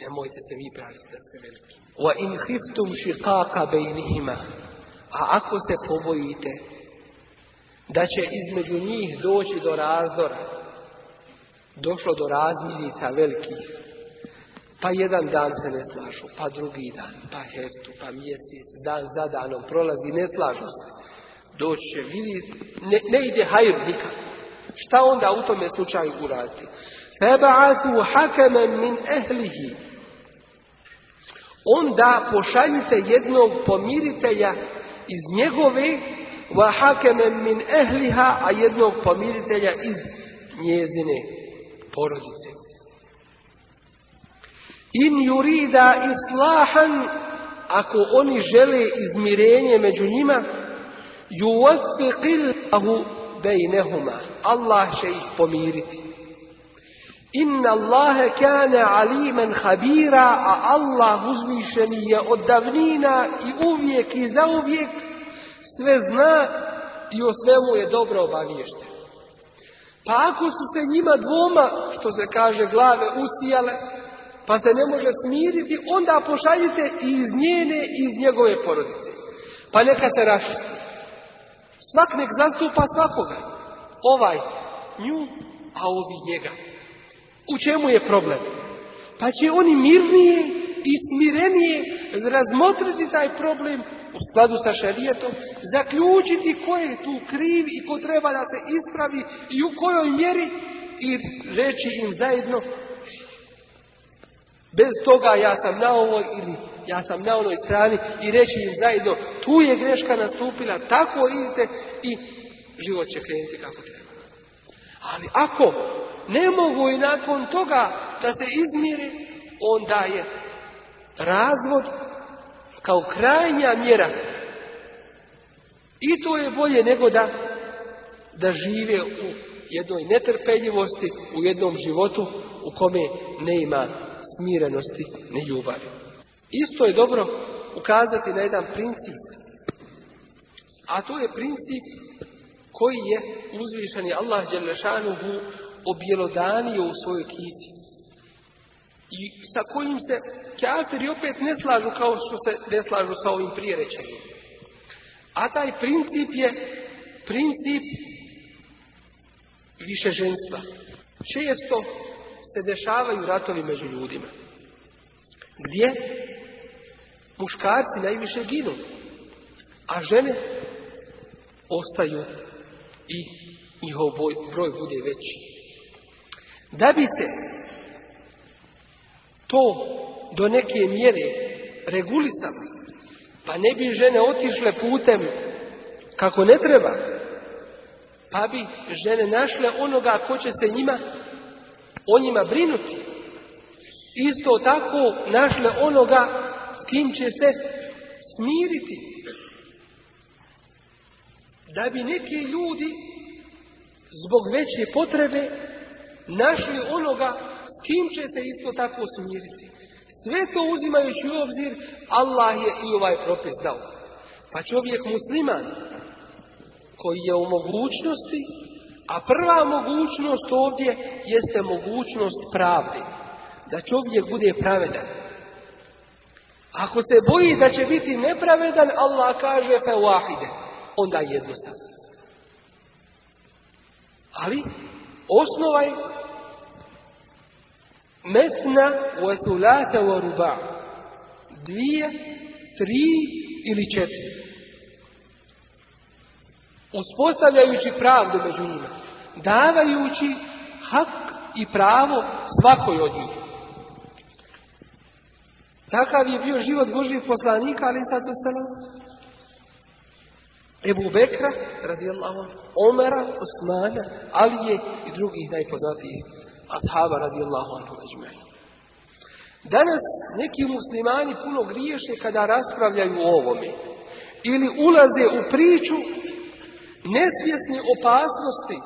Nemojte se vi praviti da ste veliki. Wa in khiftum shiqaqa bainihima. A ako se pobojite da će između njih doći do razdora, došlo do razmirica velikih, pa jedan dan se ne slažu, pa drugi dan, pa heftu, pa mjesec, dan za danom prolazi, ne slažu se. Doći će, vidi, ne, ne ide hajr nikako. Šta onda u tome slučaju uraditi? Feba'athu hakaman min ehlihi. Onda pošaljite jednog pomiritelja iz njegove wa hakaman min ehliha, a jednog pomiritelja iz njezine porodice. In yurida islahan, ako oni žele izmirenje među njima, yuwaffiqillahu bejnehuma. Allah će ih pomiriti. Inna Allahe kane alimen habira, a Allah uzvišeni je od davnina i uvijek i zauvijek sve zna i o svemu je dobro obaviješten. Pa ako su se njima dvoma, što se kaže, glave usijale, pa se ne može smiriti, onda pošaljite i iz njene i iz njegove porodice. Pa neka se rašisti. Svak nek zastupa svakoga. Ovaj nju, a ovi njega. U čemu je problem? Pa će oni mirnije i smirenije razmotriti taj problem u skladu sa šarijetom, zaključiti ko je tu kriv i ko treba da se ispravi i u kojoj mjeri i reći im zajedno bez toga ja sam na ovoj ili ja sam na onoj strani i reći im zajedno, tu je greška nastupila, tako idite i život će krenuti kako treba. Ali ako ne mogu i nakon toga da se izmiri, onda je razvod kao krajnja mjera. I to je bolje nego da, da žive u jednoj netrpeljivosti, u jednom životu u kome ne ima smirenosti ni ljubavi. Isto je dobro ukazati na jedan princip, a to je princip koji je uzvišeni Allah Đelešanuhu objelodanio u svojoj knjizi. I sa kojim se kafiri opet ne slažu kao što se ne slažu sa ovim prije rečenim. A taj princip je princip više ženstva. Često se dešavaju ratovi među ljudima. Gdje muškarci najviše ginu, a žene ostaju i njihov broj bude veći. Da bi se to do neke mjere regulisalo, pa ne bi žene otišle putem kako ne treba, pa bi žene našle onoga ko će se njima o njima brinuti. Isto tako našle onoga s kim će se smiriti. Da bi neki ljudi zbog veće potrebe našli onoga s kim će se isto tako smiriti. Sve to uzimajući u obzir, Allah je i ovaj propis dao. Pa čovjek musliman koji je u mogućnosti, a prva mogućnost ovdje jeste mogućnost pravde. Da čovjek bude pravedan. Ako se boji da će biti nepravedan, Allah kaže fe wahide. Onda jedno sad. Ali osnova je mesna wa thulata wa ruba. Dvije, tri ili četiri uspostavljajući pravdu među njima, davajući hak i pravo svakoj od njih. Takav je bio život Božih poslanika, ali sad ostalo Ebu Bekra, radijallahu Omera, Osmana, Alije i drugih najpoznatijih ashaba, radijallahu anhu Danas neki muslimani puno griješe kada raspravljaju o ovome. Ili ulaze u priču nesvjesni opasnosti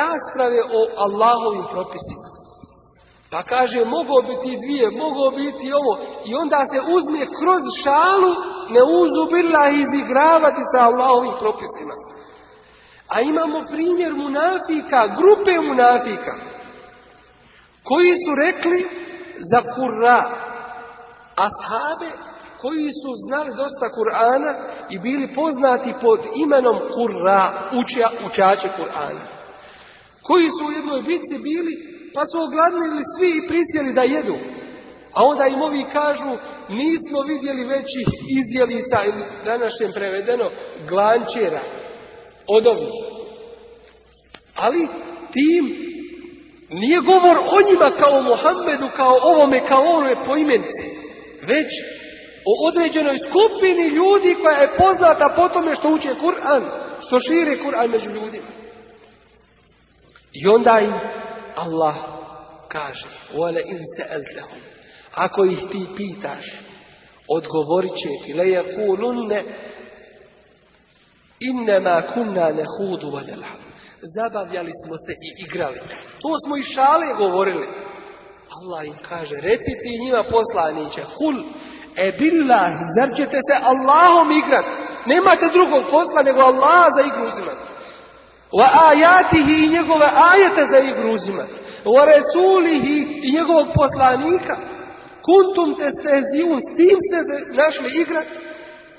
rasprave o Allahovim propisima. Pa kaže, mogao biti dvije, mogao biti ovo. I onda se uzme kroz šalu, ne uzubila izigravati sa Allahovim propisima. A imamo primjer munafika, grupe munafika, koji su rekli za kurra, ashabe koji su znali dosta Kur'ana i bili poznati pod imenom Kurra, učja, učače Kur'ana. Koji su u jednoj bitci bili, pa su ogladnili svi i prisjeli da jedu. A onda im ovi kažu, nismo vidjeli većih izjelica, ili današnjem prevedeno, glančera od ovih. Ali tim nije govor o njima kao Muhammedu, kao ovome, kao onome po imenici, već o određenoj skupini ljudi koja je poznata po tome što uče Kur'an, što šire Kur'an među ljudima. I onda im Allah kaže, wala in. Ako ih ti pitaš, odgovorit će ti, le Innema kunna nehudu valjala. Zabavljali smo se i igrali. To smo i šale govorili. Allah im kaže, reci ti njima poslaniće, hul, ebillah, zar ćete se Allahom igrat? Nemate drugog posla nego Allah za igru uzimat. Wa ajatihi i njegove ajete za igru uzimat. Wa resulihi i njegovog poslanika. Kuntum te stezijun, s tim ste našli igrati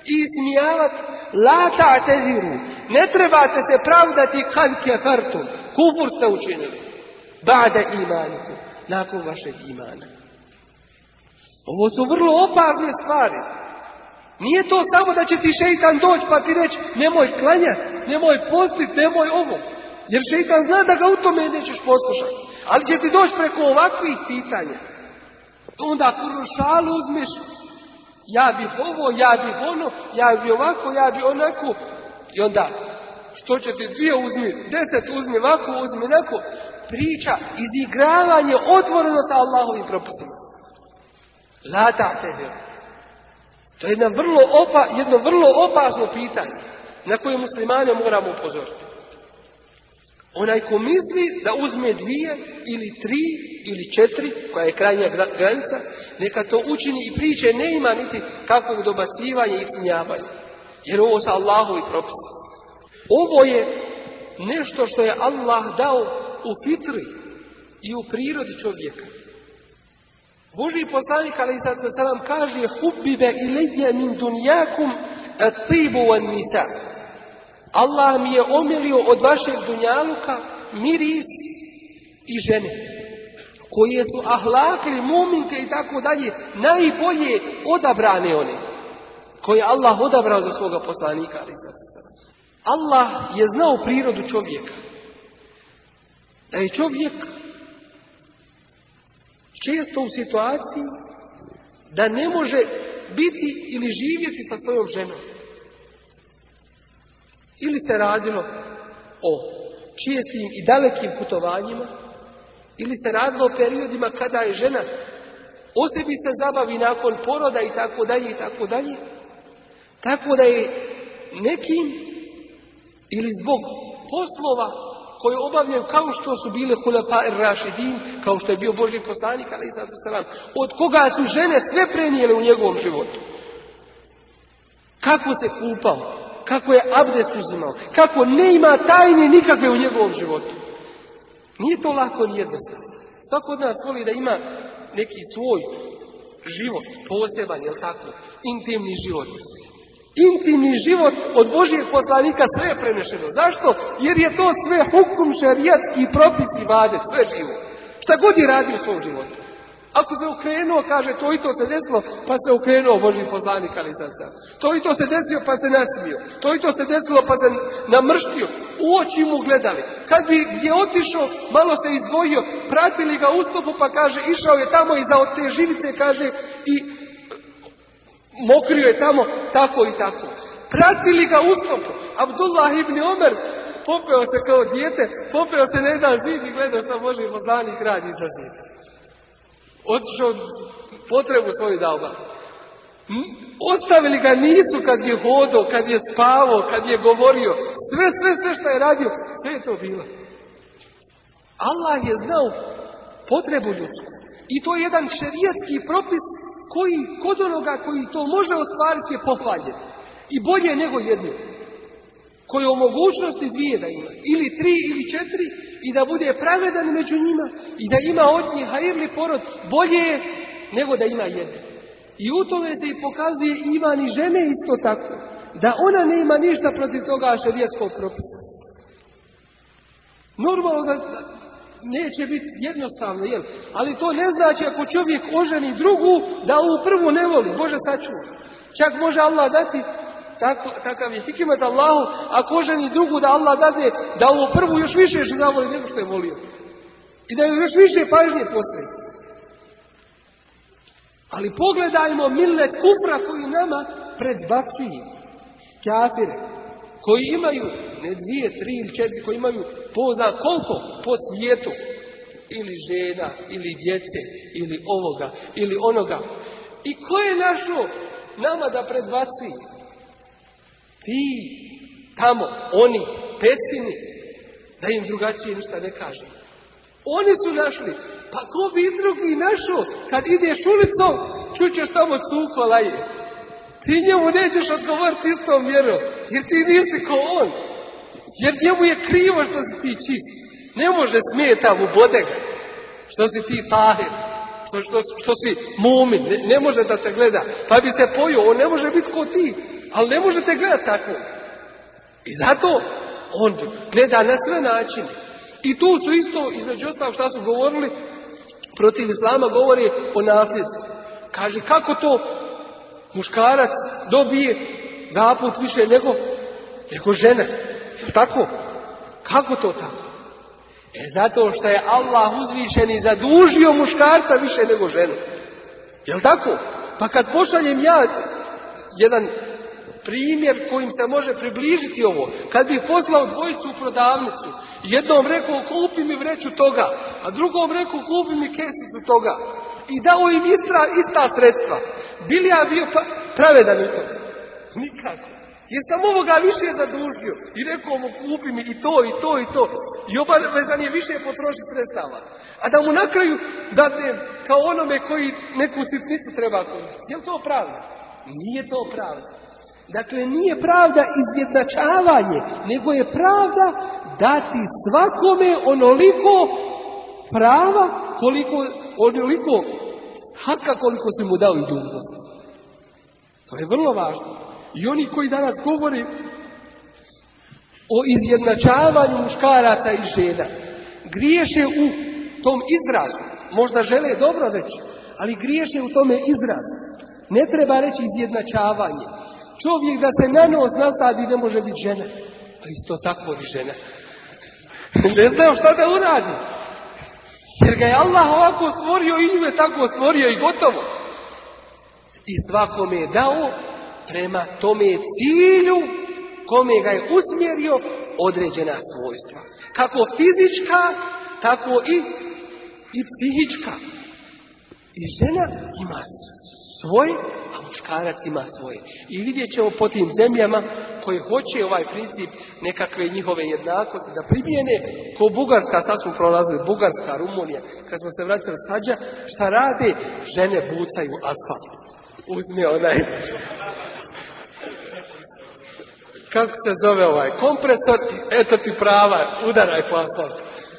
i smijavat. La ta'teziru. Ne trebate se pravdati kad kefartum. Kufur ste učinili. Ba'da imaniku. Nakon vašeg imana. Ovo su vrlo opavne stvari. Nije to samo da će ti šeitan doći pa ti reći nemoj klanjati, nemoj postiti, nemoj ovo. Jer šeitan zna da ga u tome nećeš poslušati. Ali će ti doći preko ovakvih pitanja. Onda šalu uzmeš, ja bih ovo, ja bih ono, ja bih ovako, ja bih onako. I onda, što će ti dvije uzmi, deset uzmi ovako, uzmi onako. Priča, izigravanje otvoreno sa Allahovim propisima. La tebe. To je vrlo opa, jedno vrlo opasno pitanje na koje muslimane moramo upozoriti. Onaj ko misli da uzme dvije ili tri ili četiri, koja je krajnja granica, neka to učini i priče ne ima niti kakvog dobacivanja i snjavanja. Jer ovo sa i propisi. Ovo je nešto što je Allah dao u fitri i u prirodi čovjeka. Boži poslanik ali sad se nam kaže hubbibe ilije min dunjakum atibu nisa. Allah mi je omilio od vašeg dunjaluka miris i žene koje su ahlakli, muminke i tako dalje, najbolje odabrane one, koje Allah odabrao za svoga poslanika. Allah je znao prirodu čovjeka. Da je čovjek često u situaciji da ne može biti ili živjeti sa svojom ženom. Ili se radilo o čijestim i dalekim putovanjima, ili se radilo o periodima kada je žena o sebi se zabavi nakon poroda i tako dalje i tako dalje. Tako da je nekim ili zbog poslova koje obavljaju kao što su bile Hulapa ir Rašidin, kao što je bio Boži poslanik, ali i od koga su žene sve prenijele u njegovom životu. Kako se kupao, kako je abdest uzimao, kako ne ima tajne nikakve u njegovom životu. Nije to lako ni jednostavno. Svako od nas voli da ima neki svoj život, poseban, jel tako? Intimni život. Intimni život od Božijeg poslanika sve je prenešeno. Zašto? Jer je to sve hukum, šarijat i propis i vade, sve živo. Šta god je radio u svom životu. Ako se okrenuo, kaže, to i to se desilo, pa se okrenuo Boži poslanik, ali To i to se desilo, pa se nasmio. To i to se desilo, pa se namrštio. U oči mu gledali. Kad bi gdje otišao, malo se izdvojio, pratili ga u stopu, pa kaže, išao je tamo iza od te živice, kaže, i mokrio je tamo, tako i tako. Pratili ga u stopu. Abdullah ibn Omer popeo se kao dijete, popeo se na jedan zid i gledao što Boži poslanik radi za zid otišao potrebu svoju dao? Ostavili ga nisu kad je hodao, kad je spavao, kad je govorio. Sve, sve, sve što je radio, sve je to bilo. Allah je znao potrebu ljudsku. I to je jedan šerijetski propis koji kod onoga koji to može ostvariti je pohvaljen. I bolje nego jedno koji o mogućnosti dvije da ima, ili tri ili četiri, i da bude pravedan među njima, i da ima od njih hajirli porod, bolje je nego da ima jedno. I u tome se i pokazuje ima ni žene isto tako, da ona ne ima ništa protiv toga šerijetskog propisa. Normalno da neće biti jednostavno, jel? Ali to ne znači ako čovjek oženi drugu, da ovu prvu ne voli, Bože sačuva. Čak može Allah dati tako, takav je hikimet Allahu, ako ženi drugu da Allah dade da ovo prvu još više zavoli nego što je volio. I da ju još više pažnje posveći. Ali pogledajmo millet kufra koji nama predbacuje. Kafire. Koji imaju, ne dvije, tri ili četiri, koji imaju pozna koliko po svijetu. Ili žena, ili djece, ili ovoga, ili onoga. I ko je našo nama da predbacuje? Ti, tamo, oni, pecini, da im drugačije ništa ne kaže. Oni su našli. Pa ko bi drugi našao? Kad ideš ulicom, čućeš tamo cuko laje. Ti njemu nećeš odgovoriti istom mjerom, jer ti nisi ko on. Jer njemu je krivo što si ti čist. Ne može smijeta u bodega. Što si ti tahir. Što, što, što si mumin. Ne, ne, može da te gleda. Pa bi se pojio. On ne može biti ko ti. Ali ne možete gledati tako. I zato on gleda na sve načine. I tu su isto, između ostalog šta su govorili, protiv Islama govori o nasljedstvu. Kaže, kako to muškarac dobije zaput više nego, nego žena. Tako? Kako to tako? E zato što je Allah uzvišen i zadužio muškarca više nego ženu. Jel tako? Pa kad pošaljem ja jedan primjer kojim se može približiti ovo, kad bih poslao dvojicu u prodavnicu, jednom rekao kupi mi vreću toga, a drugom rekao kupi mi kesicu toga i dao im ista, ista sredstva, bili ja bio pa, pravedan u to? Nikako. Jer sam ovoga više zadužio i rekao mu kupi mi i to i to i to. I obavezan je više potrošiti sredstava. A da mu na kraju kao onome koji neku sitnicu treba kupiti. Je li to pravda? Nije to pravda. Dakle, nije pravda izjednačavanje, nego je pravda dati svakome onoliko prava, koliko, onoliko haka koliko se mu dao i dužnosti. To je vrlo važno. I oni koji danas govore o izjednačavanju muškaraca i žena, griješe u tom izrazu. Možda žele dobro reći, ali griješe u tome izrazu. Ne treba reći izjednačavanje. Čovjek da se na nos nasadi ne može biti žena. Pa isto tako i žena. [LAUGHS] ne znaju šta da uradi. Jer ga je Allah ovako stvorio i nju je tako stvorio i gotovo. I svakome je dao prema tome cilju kome ga je usmjerio određena svojstva. Kako fizička, tako i, i psihička. I žena ima svoje, a muškarac ima svoje. I vidjet ćemo po tim zemljama koje hoće ovaj princip nekakve njihove jednakosti da primijene, ko Bugarska, sad smo prolazili, Bugarska, Rumunija, kad smo se vraćali sađa, šta rade? Žene bucaju asfalt. Uzme onaj kako se zove ovaj kompresor, eto ti prava, udaraj po asfalt,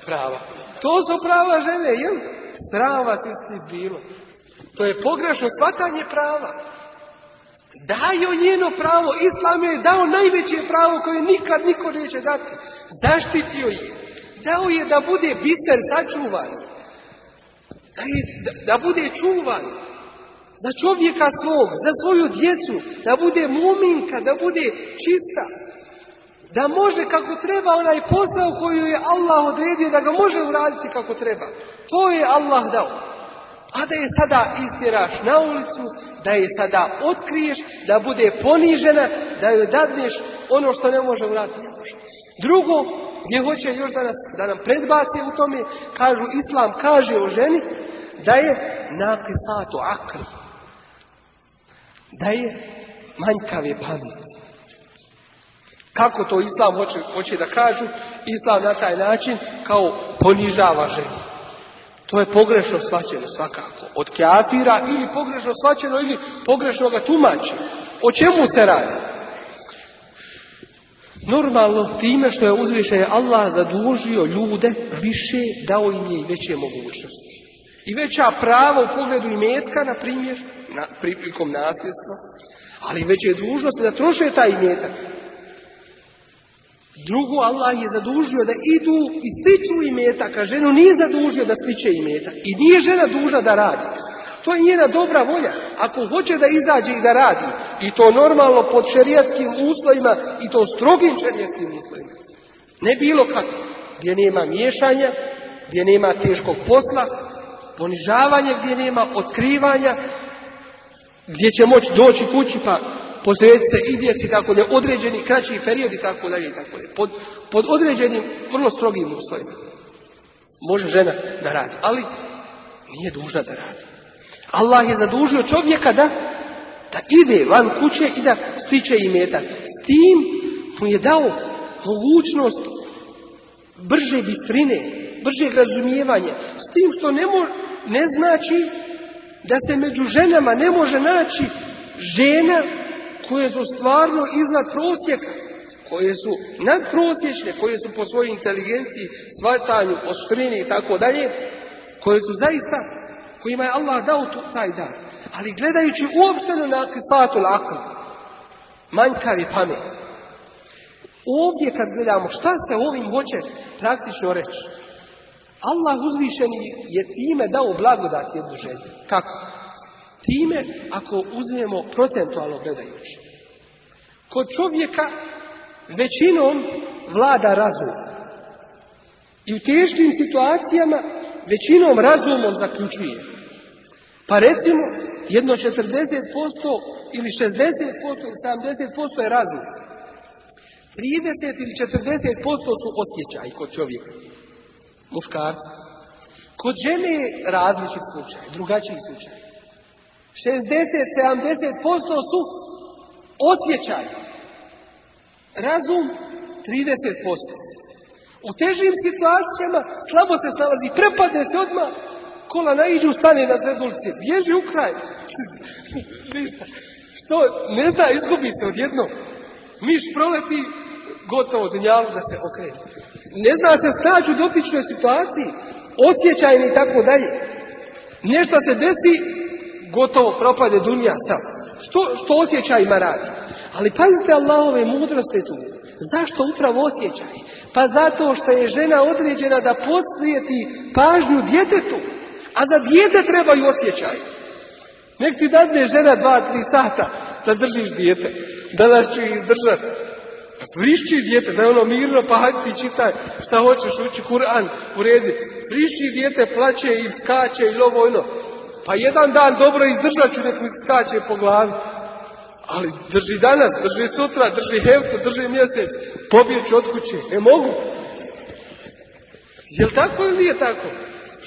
prava. To su prava žene, jel? Strava ti si bilo. To je pogrešno shvatanje prava. Daju njeno pravo, Islam je dao najveće pravo koje nikad niko neće dati. Zaštitio je. Dao je da bude biser sačuvan. Da, je, da, da bude čuvan za čovjeka svog, za svoju djecu, da bude muminka, da bude čista, da može kako treba onaj posao koji je Allah odredio, da ga može uraditi kako treba. To je Allah dao. A da je sada istjeraš na ulicu, da je sada otkriješ, da bude ponižena, da joj dadneš ono što ne može uraditi. Drugo, gdje hoće još da, nas, da nam predbaci u tome, kažu, Islam kaže o ženi, da je nakisatu akli da je manjkave pameti. Kako to Islam hoće, hoće da kažu? Islam na taj način kao ponižava ženu. To je pogrešno svaćeno svakako. Od kafira ili pogrešno svaćeno ili pogrešno ga tumači. O čemu se radi? Normalno time što je uzvišen Allah zadužio ljude više, dao im je i veće mogućnosti. I veća prava u pogledu imetka, na primjer, na, prilikom nasljedstva, ali već je dužnost da troše taj imetak. Drugo, Allah je zadužio da idu i stiču imetak, a ženu nije zadužio da stiče imetak. I nije žena duža da radi. To je njena dobra volja. Ako hoće da izađe i da radi, i to normalno pod šerijatskim uslovima, i to strogim šerijatskim uslovima. Ne bilo kako. Gdje nema miješanja, gdje nema teškog posla, ponižavanja gdje nema, otkrivanja, gdje će moći doći kući pa posvetiti i djeci tako ne određeni kraći period i tako dalje i tako dalje. Pod, pod određenim vrlo strogim uslovima. Može žena da radi, ali nije dužna da radi. Allah je zadužio čovjeka da, da ide van kuće i da stiče imetak. S tim mu je dao mogućnost brže bistrine, bržeg razumijevanja. S tim što ne, mo, ne znači da se među ženama ne može naći žena koje su stvarno iznad prosjeka, koje su nadprosječne, koje su po svojoj inteligenciji, svatanju, oštrini i tako dalje, koje su zaista, kojima je Allah dao tu, taj dar. Ali gledajući uopšteno na kisatul akl, manjkavi pamet. Ovdje kad gledamo šta se ovim hoće praktično reći, Allah uzvišeni je time dao blagodat jednu ženu. Kako? Time ako uzmemo procentualno gledajući. Kod čovjeka većinom vlada razum. I u teškim situacijama većinom razumom zaključuje. Pa recimo, jedno 40% ili 60% ili 70% je razum. 30 ili 40% su osjećaj kod čovjeka. Muškarca. Kod žene je različit slučaj, drugačiji slučaj. 60-70% su osjećaj. Razum 30%. U težim situacijama slabo se snalazi, prepade se odmah, kola naiđu, stane na zredulce, bježi u kraj. [LAUGHS] Ništa. Što? Ne zna, izgubi se odjedno. Miš proleti, gotovo dunjalu da se okrene. Ne zna se staći u dotičnoj situaciji, osjećajni i tako dalje. Nešto se desi, gotovo propade dunja sam. Što, što osjećajima radi? Ali pazite Allahove mudrosti tu. Zašto upravo osjećaj? Pa zato što je žena određena da posvijeti pažnju djetetu, a da dijete trebaju osjećaj. Nek ti dadne žena dva, tri sata da držiš dijete. Danas ću ih izdržati. Vrišći dijete, da je ono mirno, pa hajde ti čitaj šta hoćeš ući Kur'an u redi. Vrišći dijete, plaće i skače i ovo ono. Pa jedan dan dobro izdržat ću, nek mi skače po glavi. Ali drži danas, drži sutra, drži hevcu, drži mjesec, pobjeću od kuće. Ne mogu. Jel tako ili nije tako?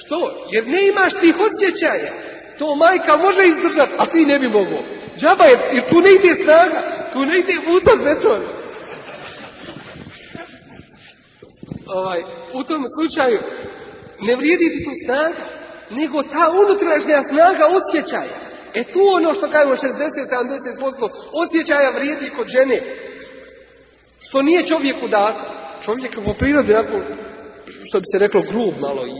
Što? Jer ne imaš tih osjećaja. To majka može izdržati, a ti ne bi mogao. Džaba je, jer tu ne ide snaga, tu ne ide vutar beton. Ovaj, u tom slučaju ne vrijedi ti tu snaga, nego ta unutrašnja snaga osjećaja. E tu ono što kažemo 60-70% osjećaja vrijedi kod žene. Što nije čovjeku dato. Čovjek po prirodi, onako, što bi se reklo, grub malo i,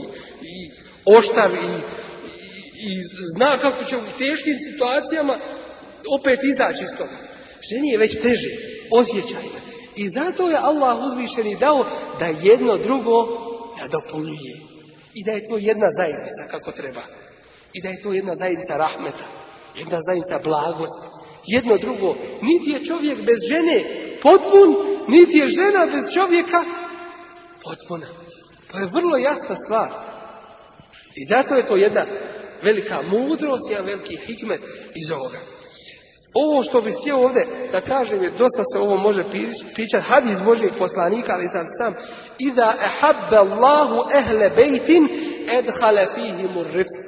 i oštar i, i, i zna kako će u teškim situacijama opet izaći iz toga. Ženi je već teže, osjećajna. I zato je Allah uzvišeni dao da jedno drugo nadopunjuje. I da je to jedna zajednica kako treba. I da je to jedna zajednica rahmeta. Jedna zajednica blagosti. Jedno drugo. Niti je čovjek bez žene potpun, niti je žena bez čovjeka potpuna. To je vrlo jasna stvar. I zato je to jedna velika mudrost, jedan veliki hikmet iz ovoga. Ovo što bi htio ovdje da kažem je dosta se ovo može pričati hadis Božijeg poslanika, ali sad sam Iza ehabbe Allahu ehle bejtin edhale fihimu rifk.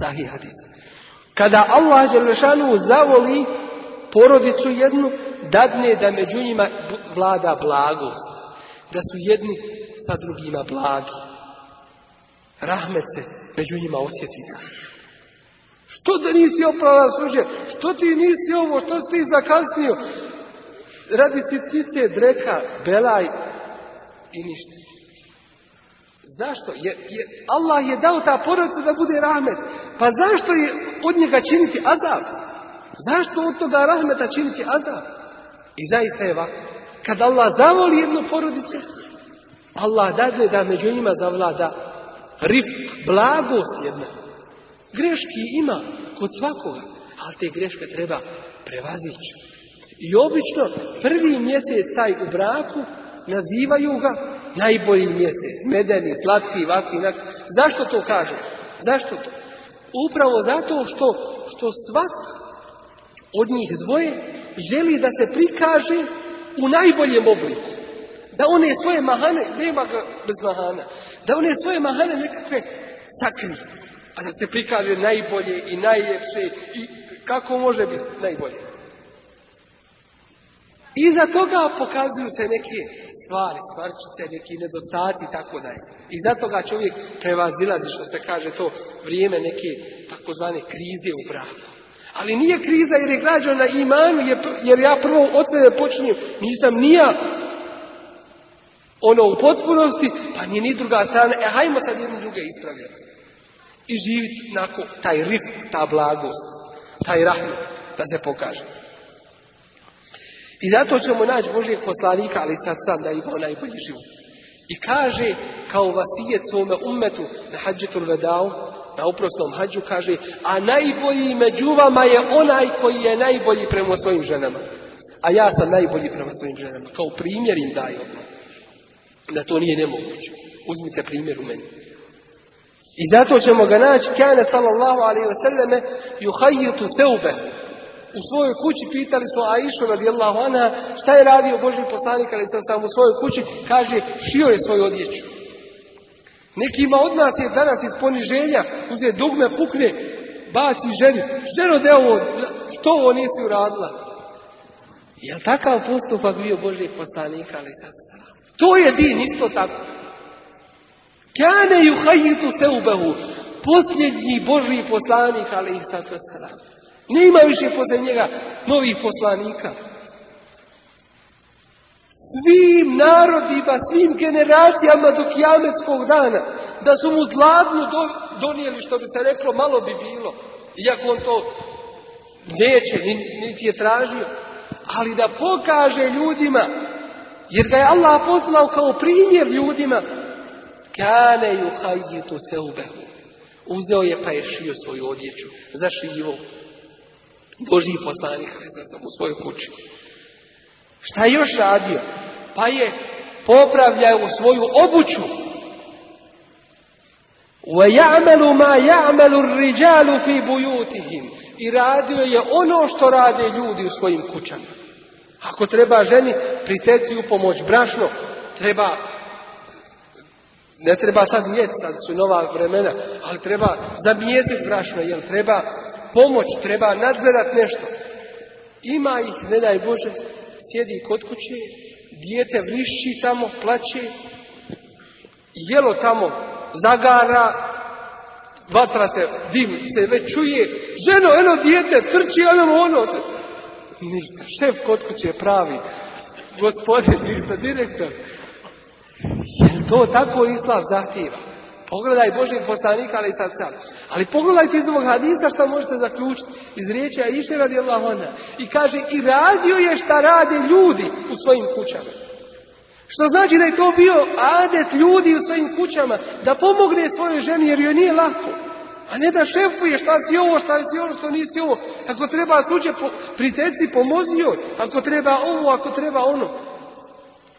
Sahih hadis. Kada Allah Đelešanu zavoli porodicu jednu, dadne da među njima vlada blagost. Da su jedni sa drugima blagi. Rahmet se među njima osjeti. Što da nisi oprala služe? Što ti nisi ovo? Što si ti zakasnio? Radi si ptice, dreka, belaj i ništa. Zašto? Jer, jer Allah je dao ta porodica da bude rahmet. Pa zašto je od njega činiti azab? Zašto od toga rahmeta činiti azab? I zaista je ovako. Kad Allah zavoli jednu porodicu, Allah dadne da među njima zavlada rif, blagost jedna. Greški ima kod svakoga, ali te greške treba prevazići. I obično prvi mjesec taj u braku nazivaju ga najbolji mjesec, medeni, slatki, nak. Zašto to kaže? Zašto to? Upravo zato što, što svak od njih dvoje želi da se prikaže u najboljem obliku. Da one svoje mahane, nema ga bez mahana, da one svoje mahane nekakve sakrije. A da se prikaže najbolje i najljepše i kako može biti najbolje. Iza toga pokazuju se neke stvari, stvarčice, neki nedostaci i tako dalje. I zato ga čovjek prevazilazi, što se kaže to vrijeme neke takozvane krize u braku. Ali nije kriza jer je građan na imanu, jer ja prvo od sebe počinjem, nisam nija ono u potpunosti, pa nije ni druga strana, e hajmo sad jedni druge ispravljati. I živiti nakon taj rif, ta blagost, taj rahmet, da se pokaže. I zato ćemo naći Božijeg poslanika, ali sad sam da ima najbolji život. I kaže, kao vasijet svome umetu na hađetul vedao, na uprosnom hađu, kaže, a najbolji među vama je onaj koji je najbolji prema svojim ženama. A ja sam najbolji prema svojim ženama. Kao primjer im daje Da to nije nemoguće. Uzmite primjer u meni. I zato ćemo ga naći, kane sallallahu alaihi wa sallame, juhajitu teube. U svojoj kući pitali smo Aishu radijallahu anha šta je radio Boži poslanik, ali sam u svojoj kući, kaže, šio je svoju odjeću. Nekima od nas je danas iz poniženja uze dugme, pukne, baci ženi. Ženo da što ovo nisi uradila? Je li takav postupak bio Boži poslanika, ali To je din, isto tako. Kane ju hajitu. Posljednji Boži poslanik, ali i Nema više posle njega novih poslanika. Svim narodima, svim generacijama do kijametskog dana, da su mu zladnu donijeli, što bi se reklo, malo bi bilo. Iako on to neće, niti je tražio. Ali da pokaže ljudima, jer ga je Allah poslao kao primjer ljudima, kane ju hajjitu seubehu. Uzeo je pa je šio svoju odjeću, zašivo. Boži poslanik u svojoj kući. Šta je još radio? Pa je popravljao svoju obuću. وَيَعْمَلُ مَا يَعْمَلُ الرِّجَالُ فِي بُيُوتِهِمْ I radio je ono što rade ljudi u svojim kućama. Ako treba ženi priteci u pomoć brašno, treba ne treba sad mjeti, sad su nova vremena, ali treba zamijeziti brašno, jel treba pomoć, treba nadgledat nešto. Ima ih, ne daj Bože, sjedi kod kuće, dijete vrišći tamo, plaće, jelo tamo zagara, vatra se, dim se već čuje, ženo, eno dijete, trči, eno ono. Ništa, šef kod kuće pravi, gospodin, ništa, direktor. Je to tako islam zahtjeva? Pogledaj Boži poslanika, ali sad sad. Ali pogledajte iz ovog hadisa što možete zaključiti. Iz riječi Aisha radi Allah I kaže, i radio je šta rade ljudi u svojim kućama. Što znači da je to bio adet ljudi u svojim kućama, da pomogne svojoj ženi jer joj nije lako. A ne da šefuje šta si ovo, šta si ovo, što nisi ovo. Ako treba slučaj po, priteci, pomozi joj. Ako treba ovo, ako treba ono.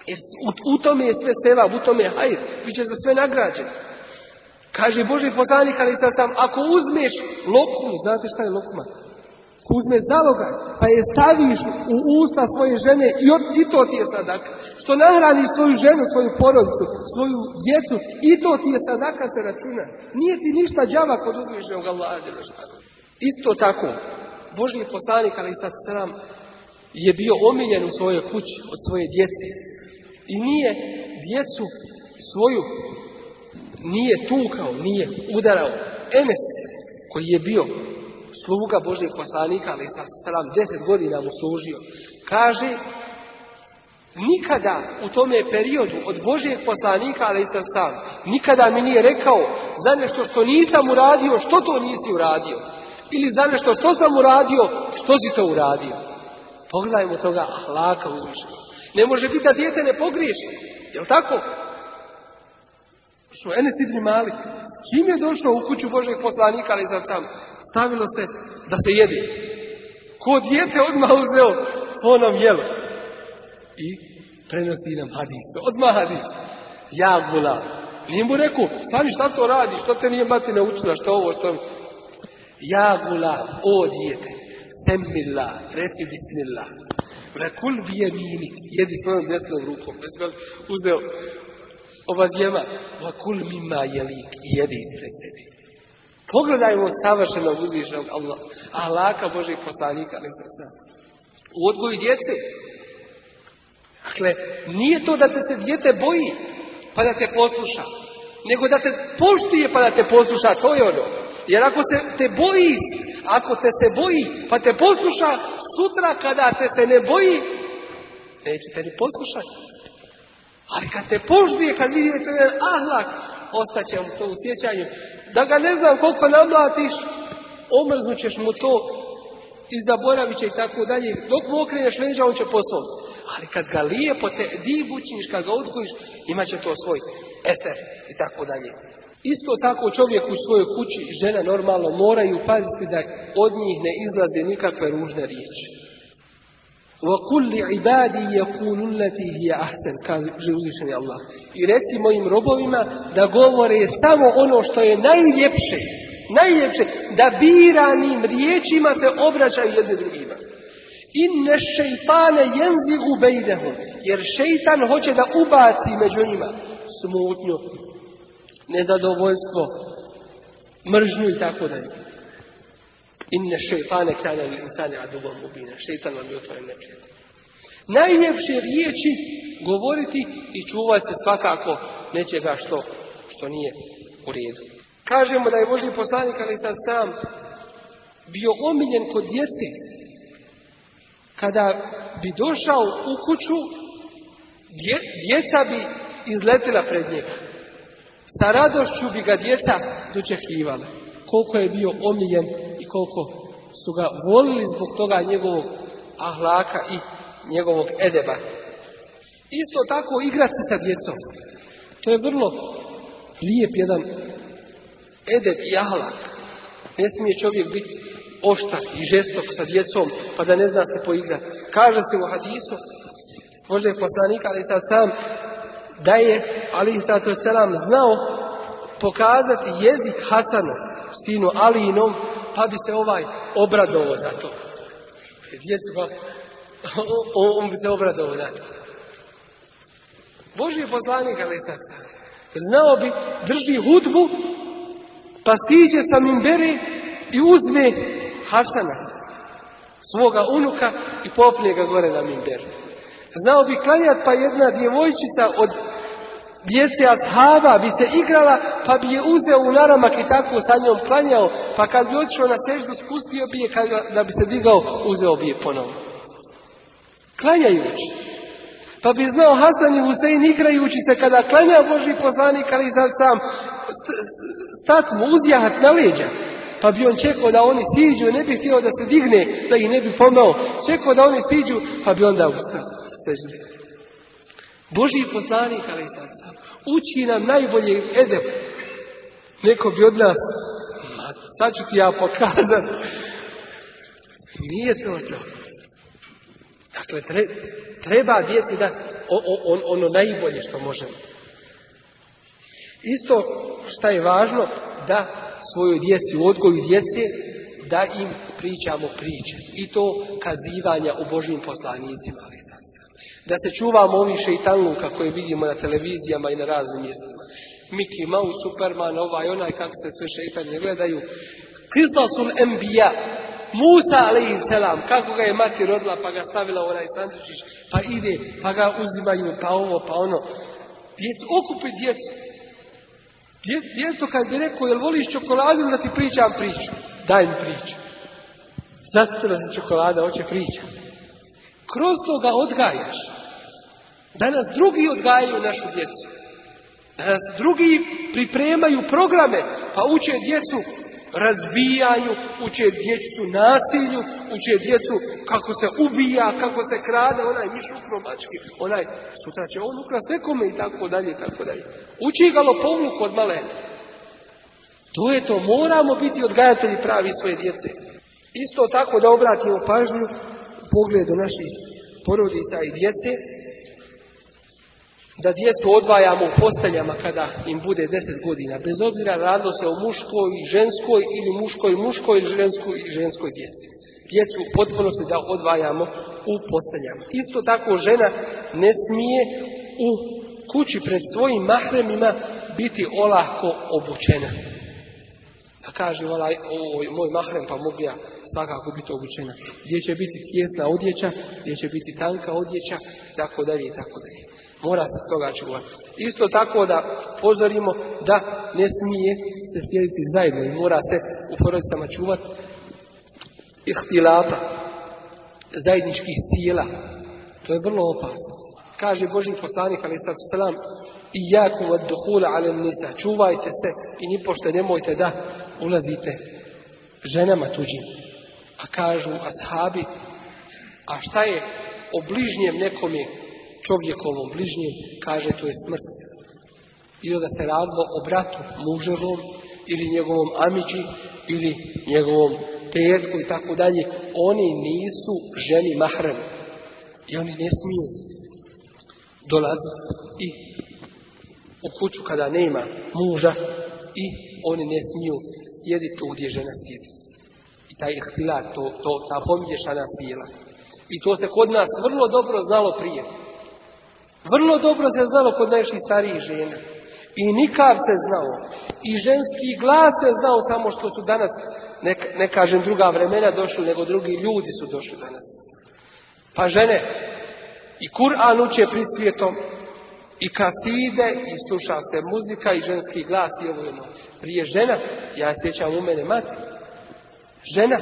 Jer u, tome je sve seva, u tome je hajr. Biće za sve nagrađen. Kaže Boži poslanik, ali sad sam, ako uzmeš lokmu, znate šta je lokma? Ako uzmeš zalogaj, pa je staviš u usta svoje žene i, i to ti je sadaka. Što nahraniš svoju ženu, svoju porodicu, svoju djecu, i to ti je sadaka se računa. Nije ti ništa džava kod uzvišenog Allaha Isto tako, Boži poslanik, ali sad sram, je bio omiljen u svojoj kući od svoje djece. I nije djecu svoju nije tukao, nije udarao. Enes, koji je bio sluga Božeg poslanika, ali sa sram deset godina mu služio, kaže nikada u tome periodu od Božeg poslanika, ali sa sam, nikada mi nije rekao za nešto što nisam uradio, što to nisi uradio. Ili za nešto što sam uradio, što si to uradio. Pogledajmo toga ahlaka uzvišeno. Ne može biti da dijete ne pogriješi. Jel tako? Što Enes ibn Malik. Kim je došao u kuću Božeg poslanika, ali za tam stavilo se da se jede. Ko dijete odmah uzeo onom jelo. I prenosi nam hadis. Odmah hadis. Ja gula. Nije mu rekao, stani šta to radi, što te nije mati naučila, što ovo, što... Ja gula, o dijete, semilla, reci bismillah. Rekul bi jedi svojom desnom rukom. Uzeo ova djema, va kul mima jelik, jedi ispred tebi. Pogledajmo savršenog uzvišenog Allah, Alaka Božih poslanika, u odgoju djece. Dakle, nije to da te se djete boji, pa da te posluša, nego da te poštuje pa da te posluša, to je ono. Jer ako se te boji, ako te se boji, pa te posluša, sutra kada te se ne boji, neće te ni poslušati. Ali kad te požduje, kad vidite jedan ahlak, ostaće mu to u sjećanju. Da ga ne znam koliko namlatiš, omrznut ćeš mu to i zaboravit će i tako dalje. Dok mu okreneš leđa, on će posvom. Ali kad ga lijepo te divućiš, kad ga odgojiš, imat će to svoj eter i tako dalje. Isto tako čovjek u svojoj kući, žena normalno moraju paziti da od njih ne izlaze nikakve ružne riječi. وَكُلِّ عِبَادِي يَقُولُ الَّتِي هِيَ أَحْسَنُ kaže uzvišeni Allah. I reci mojim robovima da govore samo ono što je najljepše, najljepše, da biranim riječima se obraćaju jedni drugima. Inne šeitane jenzigu bejdehum, jer šeitan hoće da ubaci među njima smutnju, nezadovoljstvo, mržnju i tako dalje. Inne šeitane kane li insane adubom mubina. Šeitan vam je otvoren neprijatelj. Najljepše riječi govoriti i čuvati se svakako nečega što, što nije u redu. Kažemo da je Boži poslanik, ali sad sam bio omiljen kod djece. Kada bi došao u kuću, dje, djeca bi izletila pred njega. Sa radošću bi ga djeca dočekivala. Koliko je bio omiljen koliko su ga volili zbog toga njegovog ahlaka i njegovog edeba. Isto tako igrati sa djecom. To je vrlo lijep jedan edeb i ahlak. Ne smije čovjek biti oštar i žestok sa djecom pa da ne zna se poigrati. Kaže se u hadisu, možda je poslanik, ali sad sam da je, ali sad selam znao pokazati jezik Hasanu, sinu Alinom, pa bi se ovaj obradovao za to. Djeca, on bi se obradovao za to. Boži poslanik, ali sad znao bi, drži hudbu, pa stiđe sa mimberi i uzme Hasana, svoga unuka i popne ga gore na mimberu. Znao bi klanjat pa jedna djevojčica od djece ashaba bi se igrala pa bi je uzeo u naramak i tako sa njom klanjao pa kad bi otišao na seždu spustio bi je da bi se digao uzeo bi je ponovno. Klanjajući. Pa bi znao Hasan i Husein igrajući se kada klanja Boži poslanik ali sad sam stat mu uzjahat na leđa. Pa bi on čekao da oni siđu ne bi htio da se digne, da ih ne bi pomao. Čekao da oni siđu, pa bi onda ustao. Boži poslanik, ali sad uči nam najbolje edep. Neko bi od nas, sad ću ti ja pokazat. Nije to to. Dakle, treba djeti da on, ono najbolje što možemo. Isto što je važno, da svojoj djeci, u odgoju djece, da im pričamo priče. I to kazivanja u Božim poslanicima. Da se čuvamo ovih šeitanluka koje vidimo na televizijama i na raznim mjestima. Mickey Mouse, Superman, ovaj, onaj, kako se sve šeitanje gledaju. Kisasul Enbiya, Musa selam, kako ga je mati rodila, pa ga stavila u onaj sandučić, pa ide, pa ga uzimaju, pa ovo, pa ono. Djecu, okupi djecu. Djeto kad bi rekao, jel voliš čokoladu da ti pričam priču? Daj mi priču. Zastrla se čokolada, hoće priča. Kroz to ga odgajaš. Danas drugi odgajaju našu djecu. Danas drugi pripremaju programe, pa uče djecu razbijanju, uče djecu nasilju, uče djecu kako se ubija, kako se krade, onaj miš ukro mački, onaj sutra će on ukrast nekome i tako dalje i tako dalje. Uči ga lopovluk od malena. To je to, moramo biti odgajatelji pravi svoje djece. Isto tako da obratimo pažnju pogledu naših porodica i djece, da djecu odvajamo u posteljama kada im bude deset godina, bez obzira radilo se o muškoj i ženskoj ili muškoj muškoj ili ženskoj i ženskoj djeci. Djecu potpuno se da odvajamo u posteljama. Isto tako žena ne smije u kući pred svojim mahremima biti olako obučena. Da kaže, ovaj, moj mahrem, pa mogu ja svakako biti obučena. Gdje će biti tjesna odjeća, gdje će biti tanka odjeća, tako dalje i tako dalje. Mora se toga čuvati. Isto tako da pozorimo da ne smije se sjediti zajedno i mora se u porodicama čuvati ihtilata, zajedničkih sila. To je vrlo opasno. Kaže Boži poslanik, ali sad selam, i jaku od duhula ale nisa. Čuvajte se i ni pošto nemojte da ulazite ženama tuđim. A kažu ashabi, a šta je o bližnjem nekome čovjekovom bližnjem, kaže to je smrt. Ili da se radilo o bratu muževom, ili njegovom amiđi, ili njegovom tetku i tako dalje. Oni nisu ženi mahrem. I oni ne smiju dolaziti i u kuću kada nema muža i oni ne smiju sjediti tu gdje žena sjedi. I taj ihtilat, to, to, ta pomiješana sila. I to se kod nas vrlo dobro znalo prije. Vrlo dobro se znalo kod naših starijih žena. I nikav se znao. I ženski glas se znao samo što su danas, ne, ne kažem druga vremena došli, nego drugi ljudi su došli danas. Pa žene i Kur'an uče pred svijetom, i kaside, i sluša se muzika, i ženski glas, i ovo jedno. Prije žena, ja sjećam u mene mati, žena,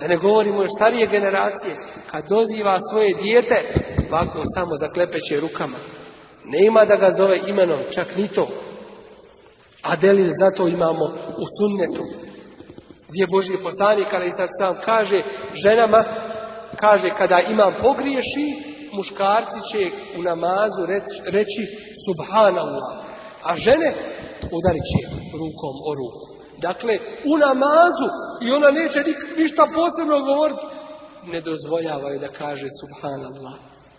da ne govorimo još starije generacije, kad doziva svoje dijete, ovako samo da klepeće rukama. Ne ima da ga zove imenom, čak ni to. A delil zato imamo u sunnetu. Gdje Božji poslanik, ali sad sam kaže ženama, kaže kada imam pogriješi, muškarci će u namazu reći, reći subhanallah. A žene udarit će rukom o ruku. Dakle, u namazu i ona neće ništa posebno govoriti. Ne dozvoljavaju da kaže subhanallah,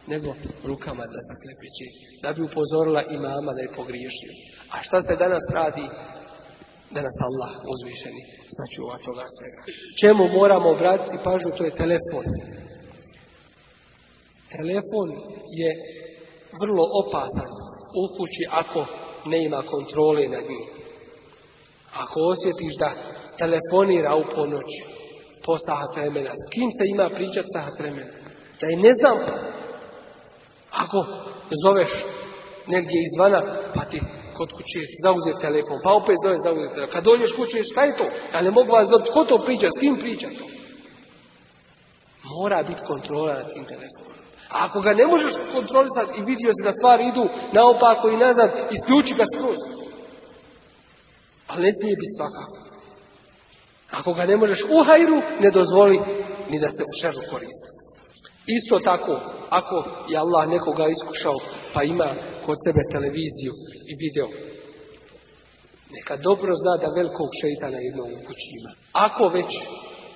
nego rukama da zaklepeće, da bi upozorila imama da je pogriješio. A šta se danas radi? Da nas Allah uzvišeni sačuva toga svega. Čemu moramo obratiti pažnju? To je telefon. Telefon je vrlo opasan u kući ako ne ima kontrole nad njim. Ako osjetiš da telefonira u ponoć, po sahat vremena, s kim se ima pričati sahat vremena? Da je ne znam. Ako zoveš negdje izvana, pa ti kod kuće zauze telefon, pa opet zove zauze telefon. Kad dođeš kuće, šta je to? Ja ne mogu vas dobiti, ko to priča, s kim priča to? Mora biti kontrola nad tim telefonom. A ako ga ne možeš kontrolisati i vidio se da stvari idu naopako i nazad, isključi ga skroz. Ali ne smije biti svakako. Ako ga ne možeš u hajru, ne dozvoli ni da se u šeru koristi. Isto tako, ako je Allah nekoga iskušao, pa ima kod sebe televiziju i video, neka dobro zna da velikog šeitana jednog u kući ima. Ako već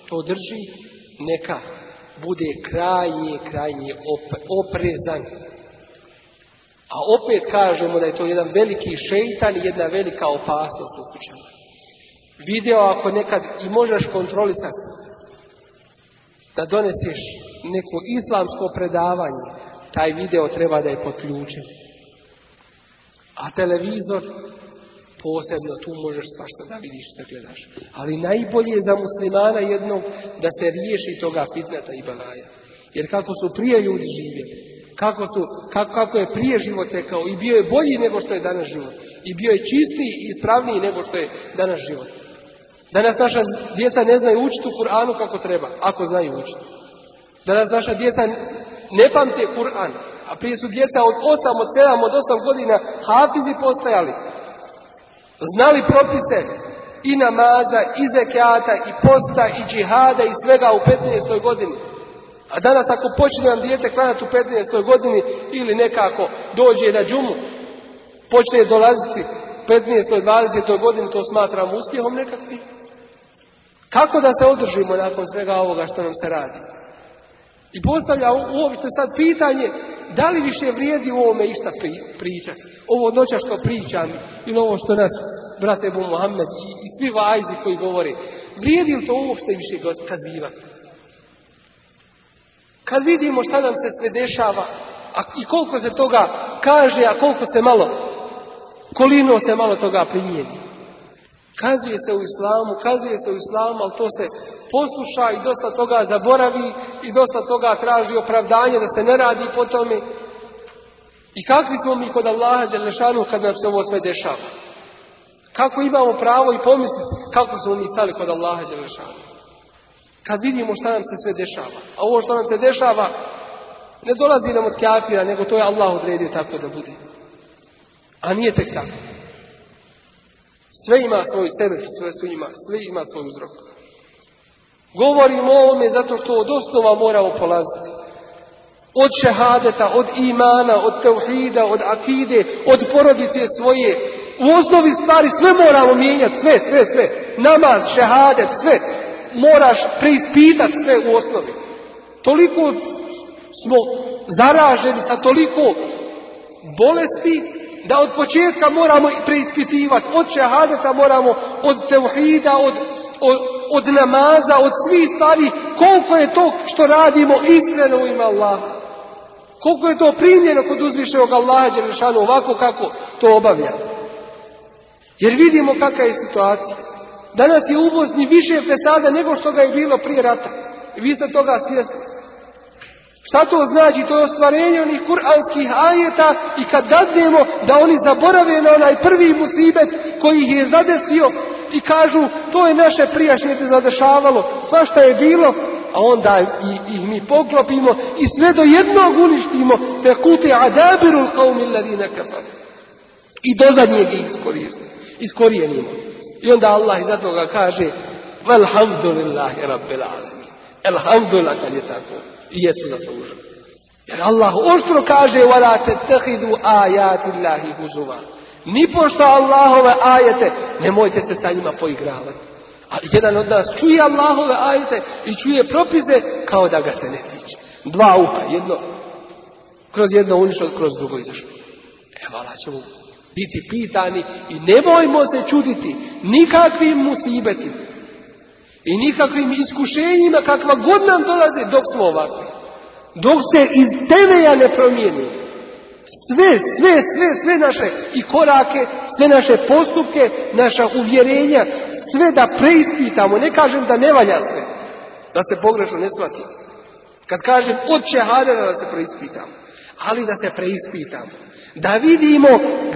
to drži, neka bude krajnje, krajnje oprezan. A opet kažemo da je to jedan veliki šeitan i jedna velika opasnost u kućama. Video ako nekad i možeš kontrolisati da doneseš neko islamsko predavanje, taj video treba da je potključen. A televizor posebno tu možeš svašta da vidiš da gledaš. Ali najbolje je za muslimana jednog da se riješi toga fitnata i balaja. Jer kako su prije ljudi živjeli, kako, su, kako, kako je prije život tekao i bio je bolji nego što je danas život. I bio je čistiji i ispravniji nego što je danas život. Danas naša djeca ne znaju učiti u Kur'anu kako treba, ako znaju učiti. Danas naša djeca ne pamte Kur'an, a prije su djeca od 8, od 7, od 8 godina hafizi postajali. Znali propise i namaza, i zekijata, i posta, i džihada, i svega u 15. godini. A danas ako počne nam dijete klanati u 15. godini ili nekako dođe na džumu, počne dolaziti 15. 20. godini, to smatramo uspjehom nekakvim. Kako da se održimo nakon svega ovoga što nam se radi? I postavlja uopšte sad pitanje da li više vrijedi u ovome išta pričati. Ovo noća što pričam ili ovo što nas brate Ebu Mohamed i, i svi vajzi koji govore. Vrijedi li to uopšte više kazivati? Kad vidimo šta nam se sve dešava a, i koliko se toga kaže, a koliko se malo, kolino se malo toga primijeni. Kazuje se u islamu, kazuje se u islamu, ali to se posluša i dosta toga zaboravi i dosta toga traži opravdanje da se ne radi po tome. I kakvi smo mi kod Allaha Đelešanu kad nam se ovo sve dešava? Kako imamo pravo i pomisliti kako smo mi stali kod Allaha Đelešanu? Kad vidimo šta nam se sve dešava. A ovo što nam se dešava ne dolazi nam od kafira, nego to je Allah odredio tako da bude. A nije tek tako. Sve ima svoj sebe, sve, sve, ima, sve ima svoj uzrok. Govorimo o ovome zato što od osnova moramo polaziti. Od šehadeta, od imana, od teuhida, od akide, od porodice svoje. U osnovi stvari sve moramo mijenjati, sve, sve, sve. Namaz, šehadet, sve. Moraš preispitati sve u osnovi. Toliko smo zaraženi sa toliko bolesti da od početka moramo preispitivati. Od šehadeta moramo, od tevhida, od, od, od namaza, od svih stvari. Koliko je to što radimo iskreno u ime Allaha. Koliko je to primljeno kod uzvišenog Allaha Đelešanu ovako kako to obavlja. Jer vidimo kakva je situacija. Danas je uvozni više fesada nego što ga je bilo prije rata. I vi ste toga svjesni. Šta to znači? To je ostvarenje onih kuranskih ajeta i kad dadnemo da oni zaborave na onaj prvi musibet koji ih je zadesio i kažu to je naše prijašnje te zadešavalo, svašta je bilo, a onda ih mi poklopimo i sve do jednog uništimo, te kute adabirul qawmi alladine kafaru. I do zadnjeg ih iskorijenimo. I onda Allah iza toga kaže, velhamdulillahi Rabbil Alamin. Alhamdulillah kad je tako. I jesu zaslužili. Jer Allah oštro kaže, Vala te tehidu ajatillahi huzuva. Nipošto Allahove ajete, nemojte se sa njima poigravati. Ali jedan od nas čuje Allahove ajete i čuje propise kao da ga se ne tiče. Dva uha, jedno kroz jedno unišlo, kroz drugo izašlo. Evo, ćemo biti pitani i nemojmo se čuditi nikakvim musibetima i nikakvim iskušenjima kakva god nam dolaze dok smo ovakvi. Dok se iz temelja ne promijeni. Sve, sve, sve, sve naše i korake, sve naše postupke, naša uvjerenja, sve da preispitamo. Ne kažem da ne valja sve. Da se pogrešno ne shvati. Kad kažem od čehadera da se preispitamo. Ali da se preispitamo. Da vidimo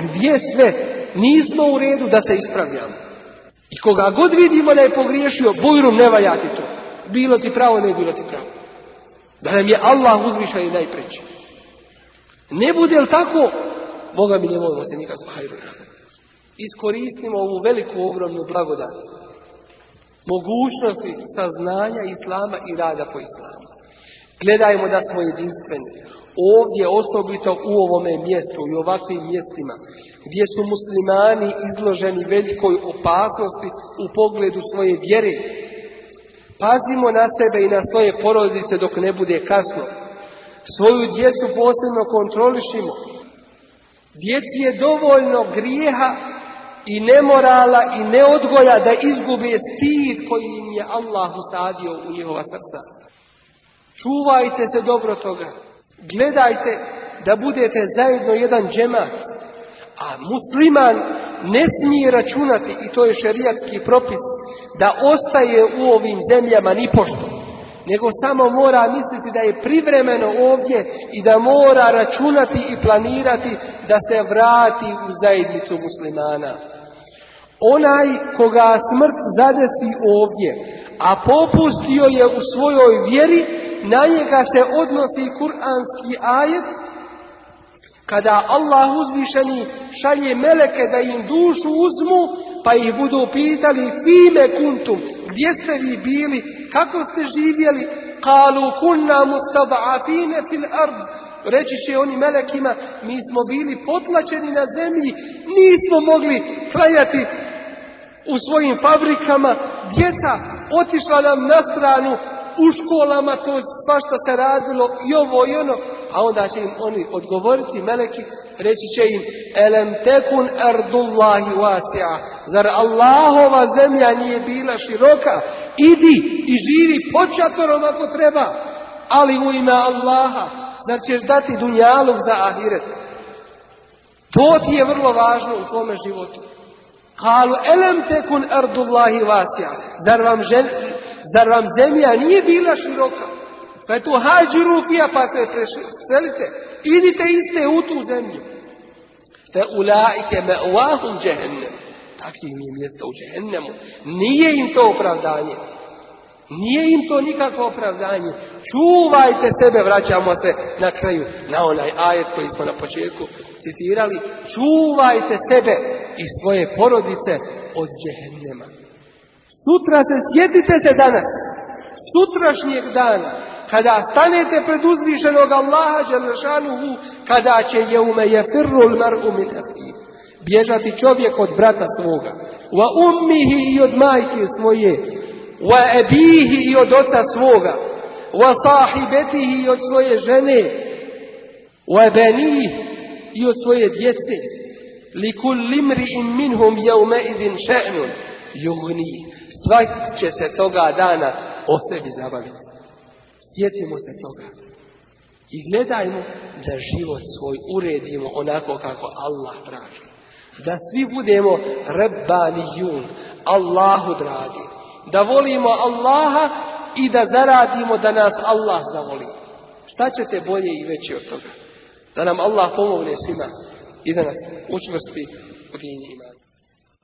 gdje sve nismo u redu da se ispravljamo. I koga god vidimo da je pogriješio, bujrum ne valjati to. Bilo ti pravo, ne bilo ti pravo. Da nam je Allah uzvišan i najpreći. Ne bude li tako, Boga mi ne možemo se nikako hajru Iskoristimo ovu veliku, ogromnu blagodat. Mogućnosti saznanja Islama i rada po Islamu. Gledajmo da smo jedinstveni. Ovdje, osobito u ovome mjestu i ovakvim mjestima, gdje su muslimani izloženi velikoj opasnosti u pogledu svoje vjere. Pazimo na sebe i na svoje porodice dok ne bude kasno. Svoju djecu posebno kontrolišimo. Djeci je dovoljno grijeha i nemorala i neodgoja da izgube stid koji im je Allah usadio u njihova srca. Čuvajte se dobro toga. Gledajte da budete zajedno jedan džemat. A musliman ne smije računati, i to je šerijatski propis, da ostaje u ovim zemljama ni pošto. Nego samo mora misliti da je privremeno ovdje i da mora računati i planirati da se vrati u zajednicu muslimana. Onaj koga smrt zadesi ovdje, a popustio je u svojoj vjeri, na njega se odnosi kuranski ajet, kada Allah uzvišeni šalje meleke da im dušu uzmu, pa ih budu pitali fime kuntum, gdje ste vi bili, kako ste živjeli, kalu kunna mustada'afine fil ard, Reći će oni melekima, mi smo bili potlačeni na zemlji, nismo mogli trajati u svojim fabrikama, djeca otišla nam na stranu, u školama to svašta se radilo i ovo i ono, a onda će im oni odgovoriti, meleki, reći će im, elem tekun erdullahi wasija, zar Allahova zemlja nije bila široka, idi i živi počatorom ako treba, ali u ime Allaha, zar ćeš dati dunjalog za ahiret. To ti je vrlo važno u tvome životu. Kalu elem tekun erdullahi vasija. Zar vam, žen, zar vam zemlja nije bila široka? Pa je tu hađiru pija pa se preselite. Idite iste u tu zemlju. Te ulaike me uvahum džehennem. Takvim je mjesto u džehennemu. Nije im to opravdanje. Nije im to nikakvo opravdanje. Čuvajte sebe, vraćamo se na kraju na onaj ajet koji smo na početku citirali, čuvajte sebe i svoje porodice od džehennema. Sutra se sjetite se danas, sutrašnjeg dana, kada stanete pred uzvišenog Allaha Đelešanuhu, kada će je ume je firrul mar'u min Bježati čovjek od brata svoga, wa ummihi i od majke svoje, wa ebihi i od oca svoga, wa sahibetihi i od svoje žene, wa benihi i od svoje djece. Likul limri minhum jaume idin še'nun. Svak će se toga dana o sebi zabaviti. Sjetimo se toga. I gledajmo da život svoj uredimo onako kako Allah traži. Da svi budemo rebbanijun, Allahu dragi. Da volimo Allaha i da zaradimo da nas Allah zavoli. Šta ćete bolje i veće od toga? Da nam Allah pomogne svima i da nas učvrsti u dini imana.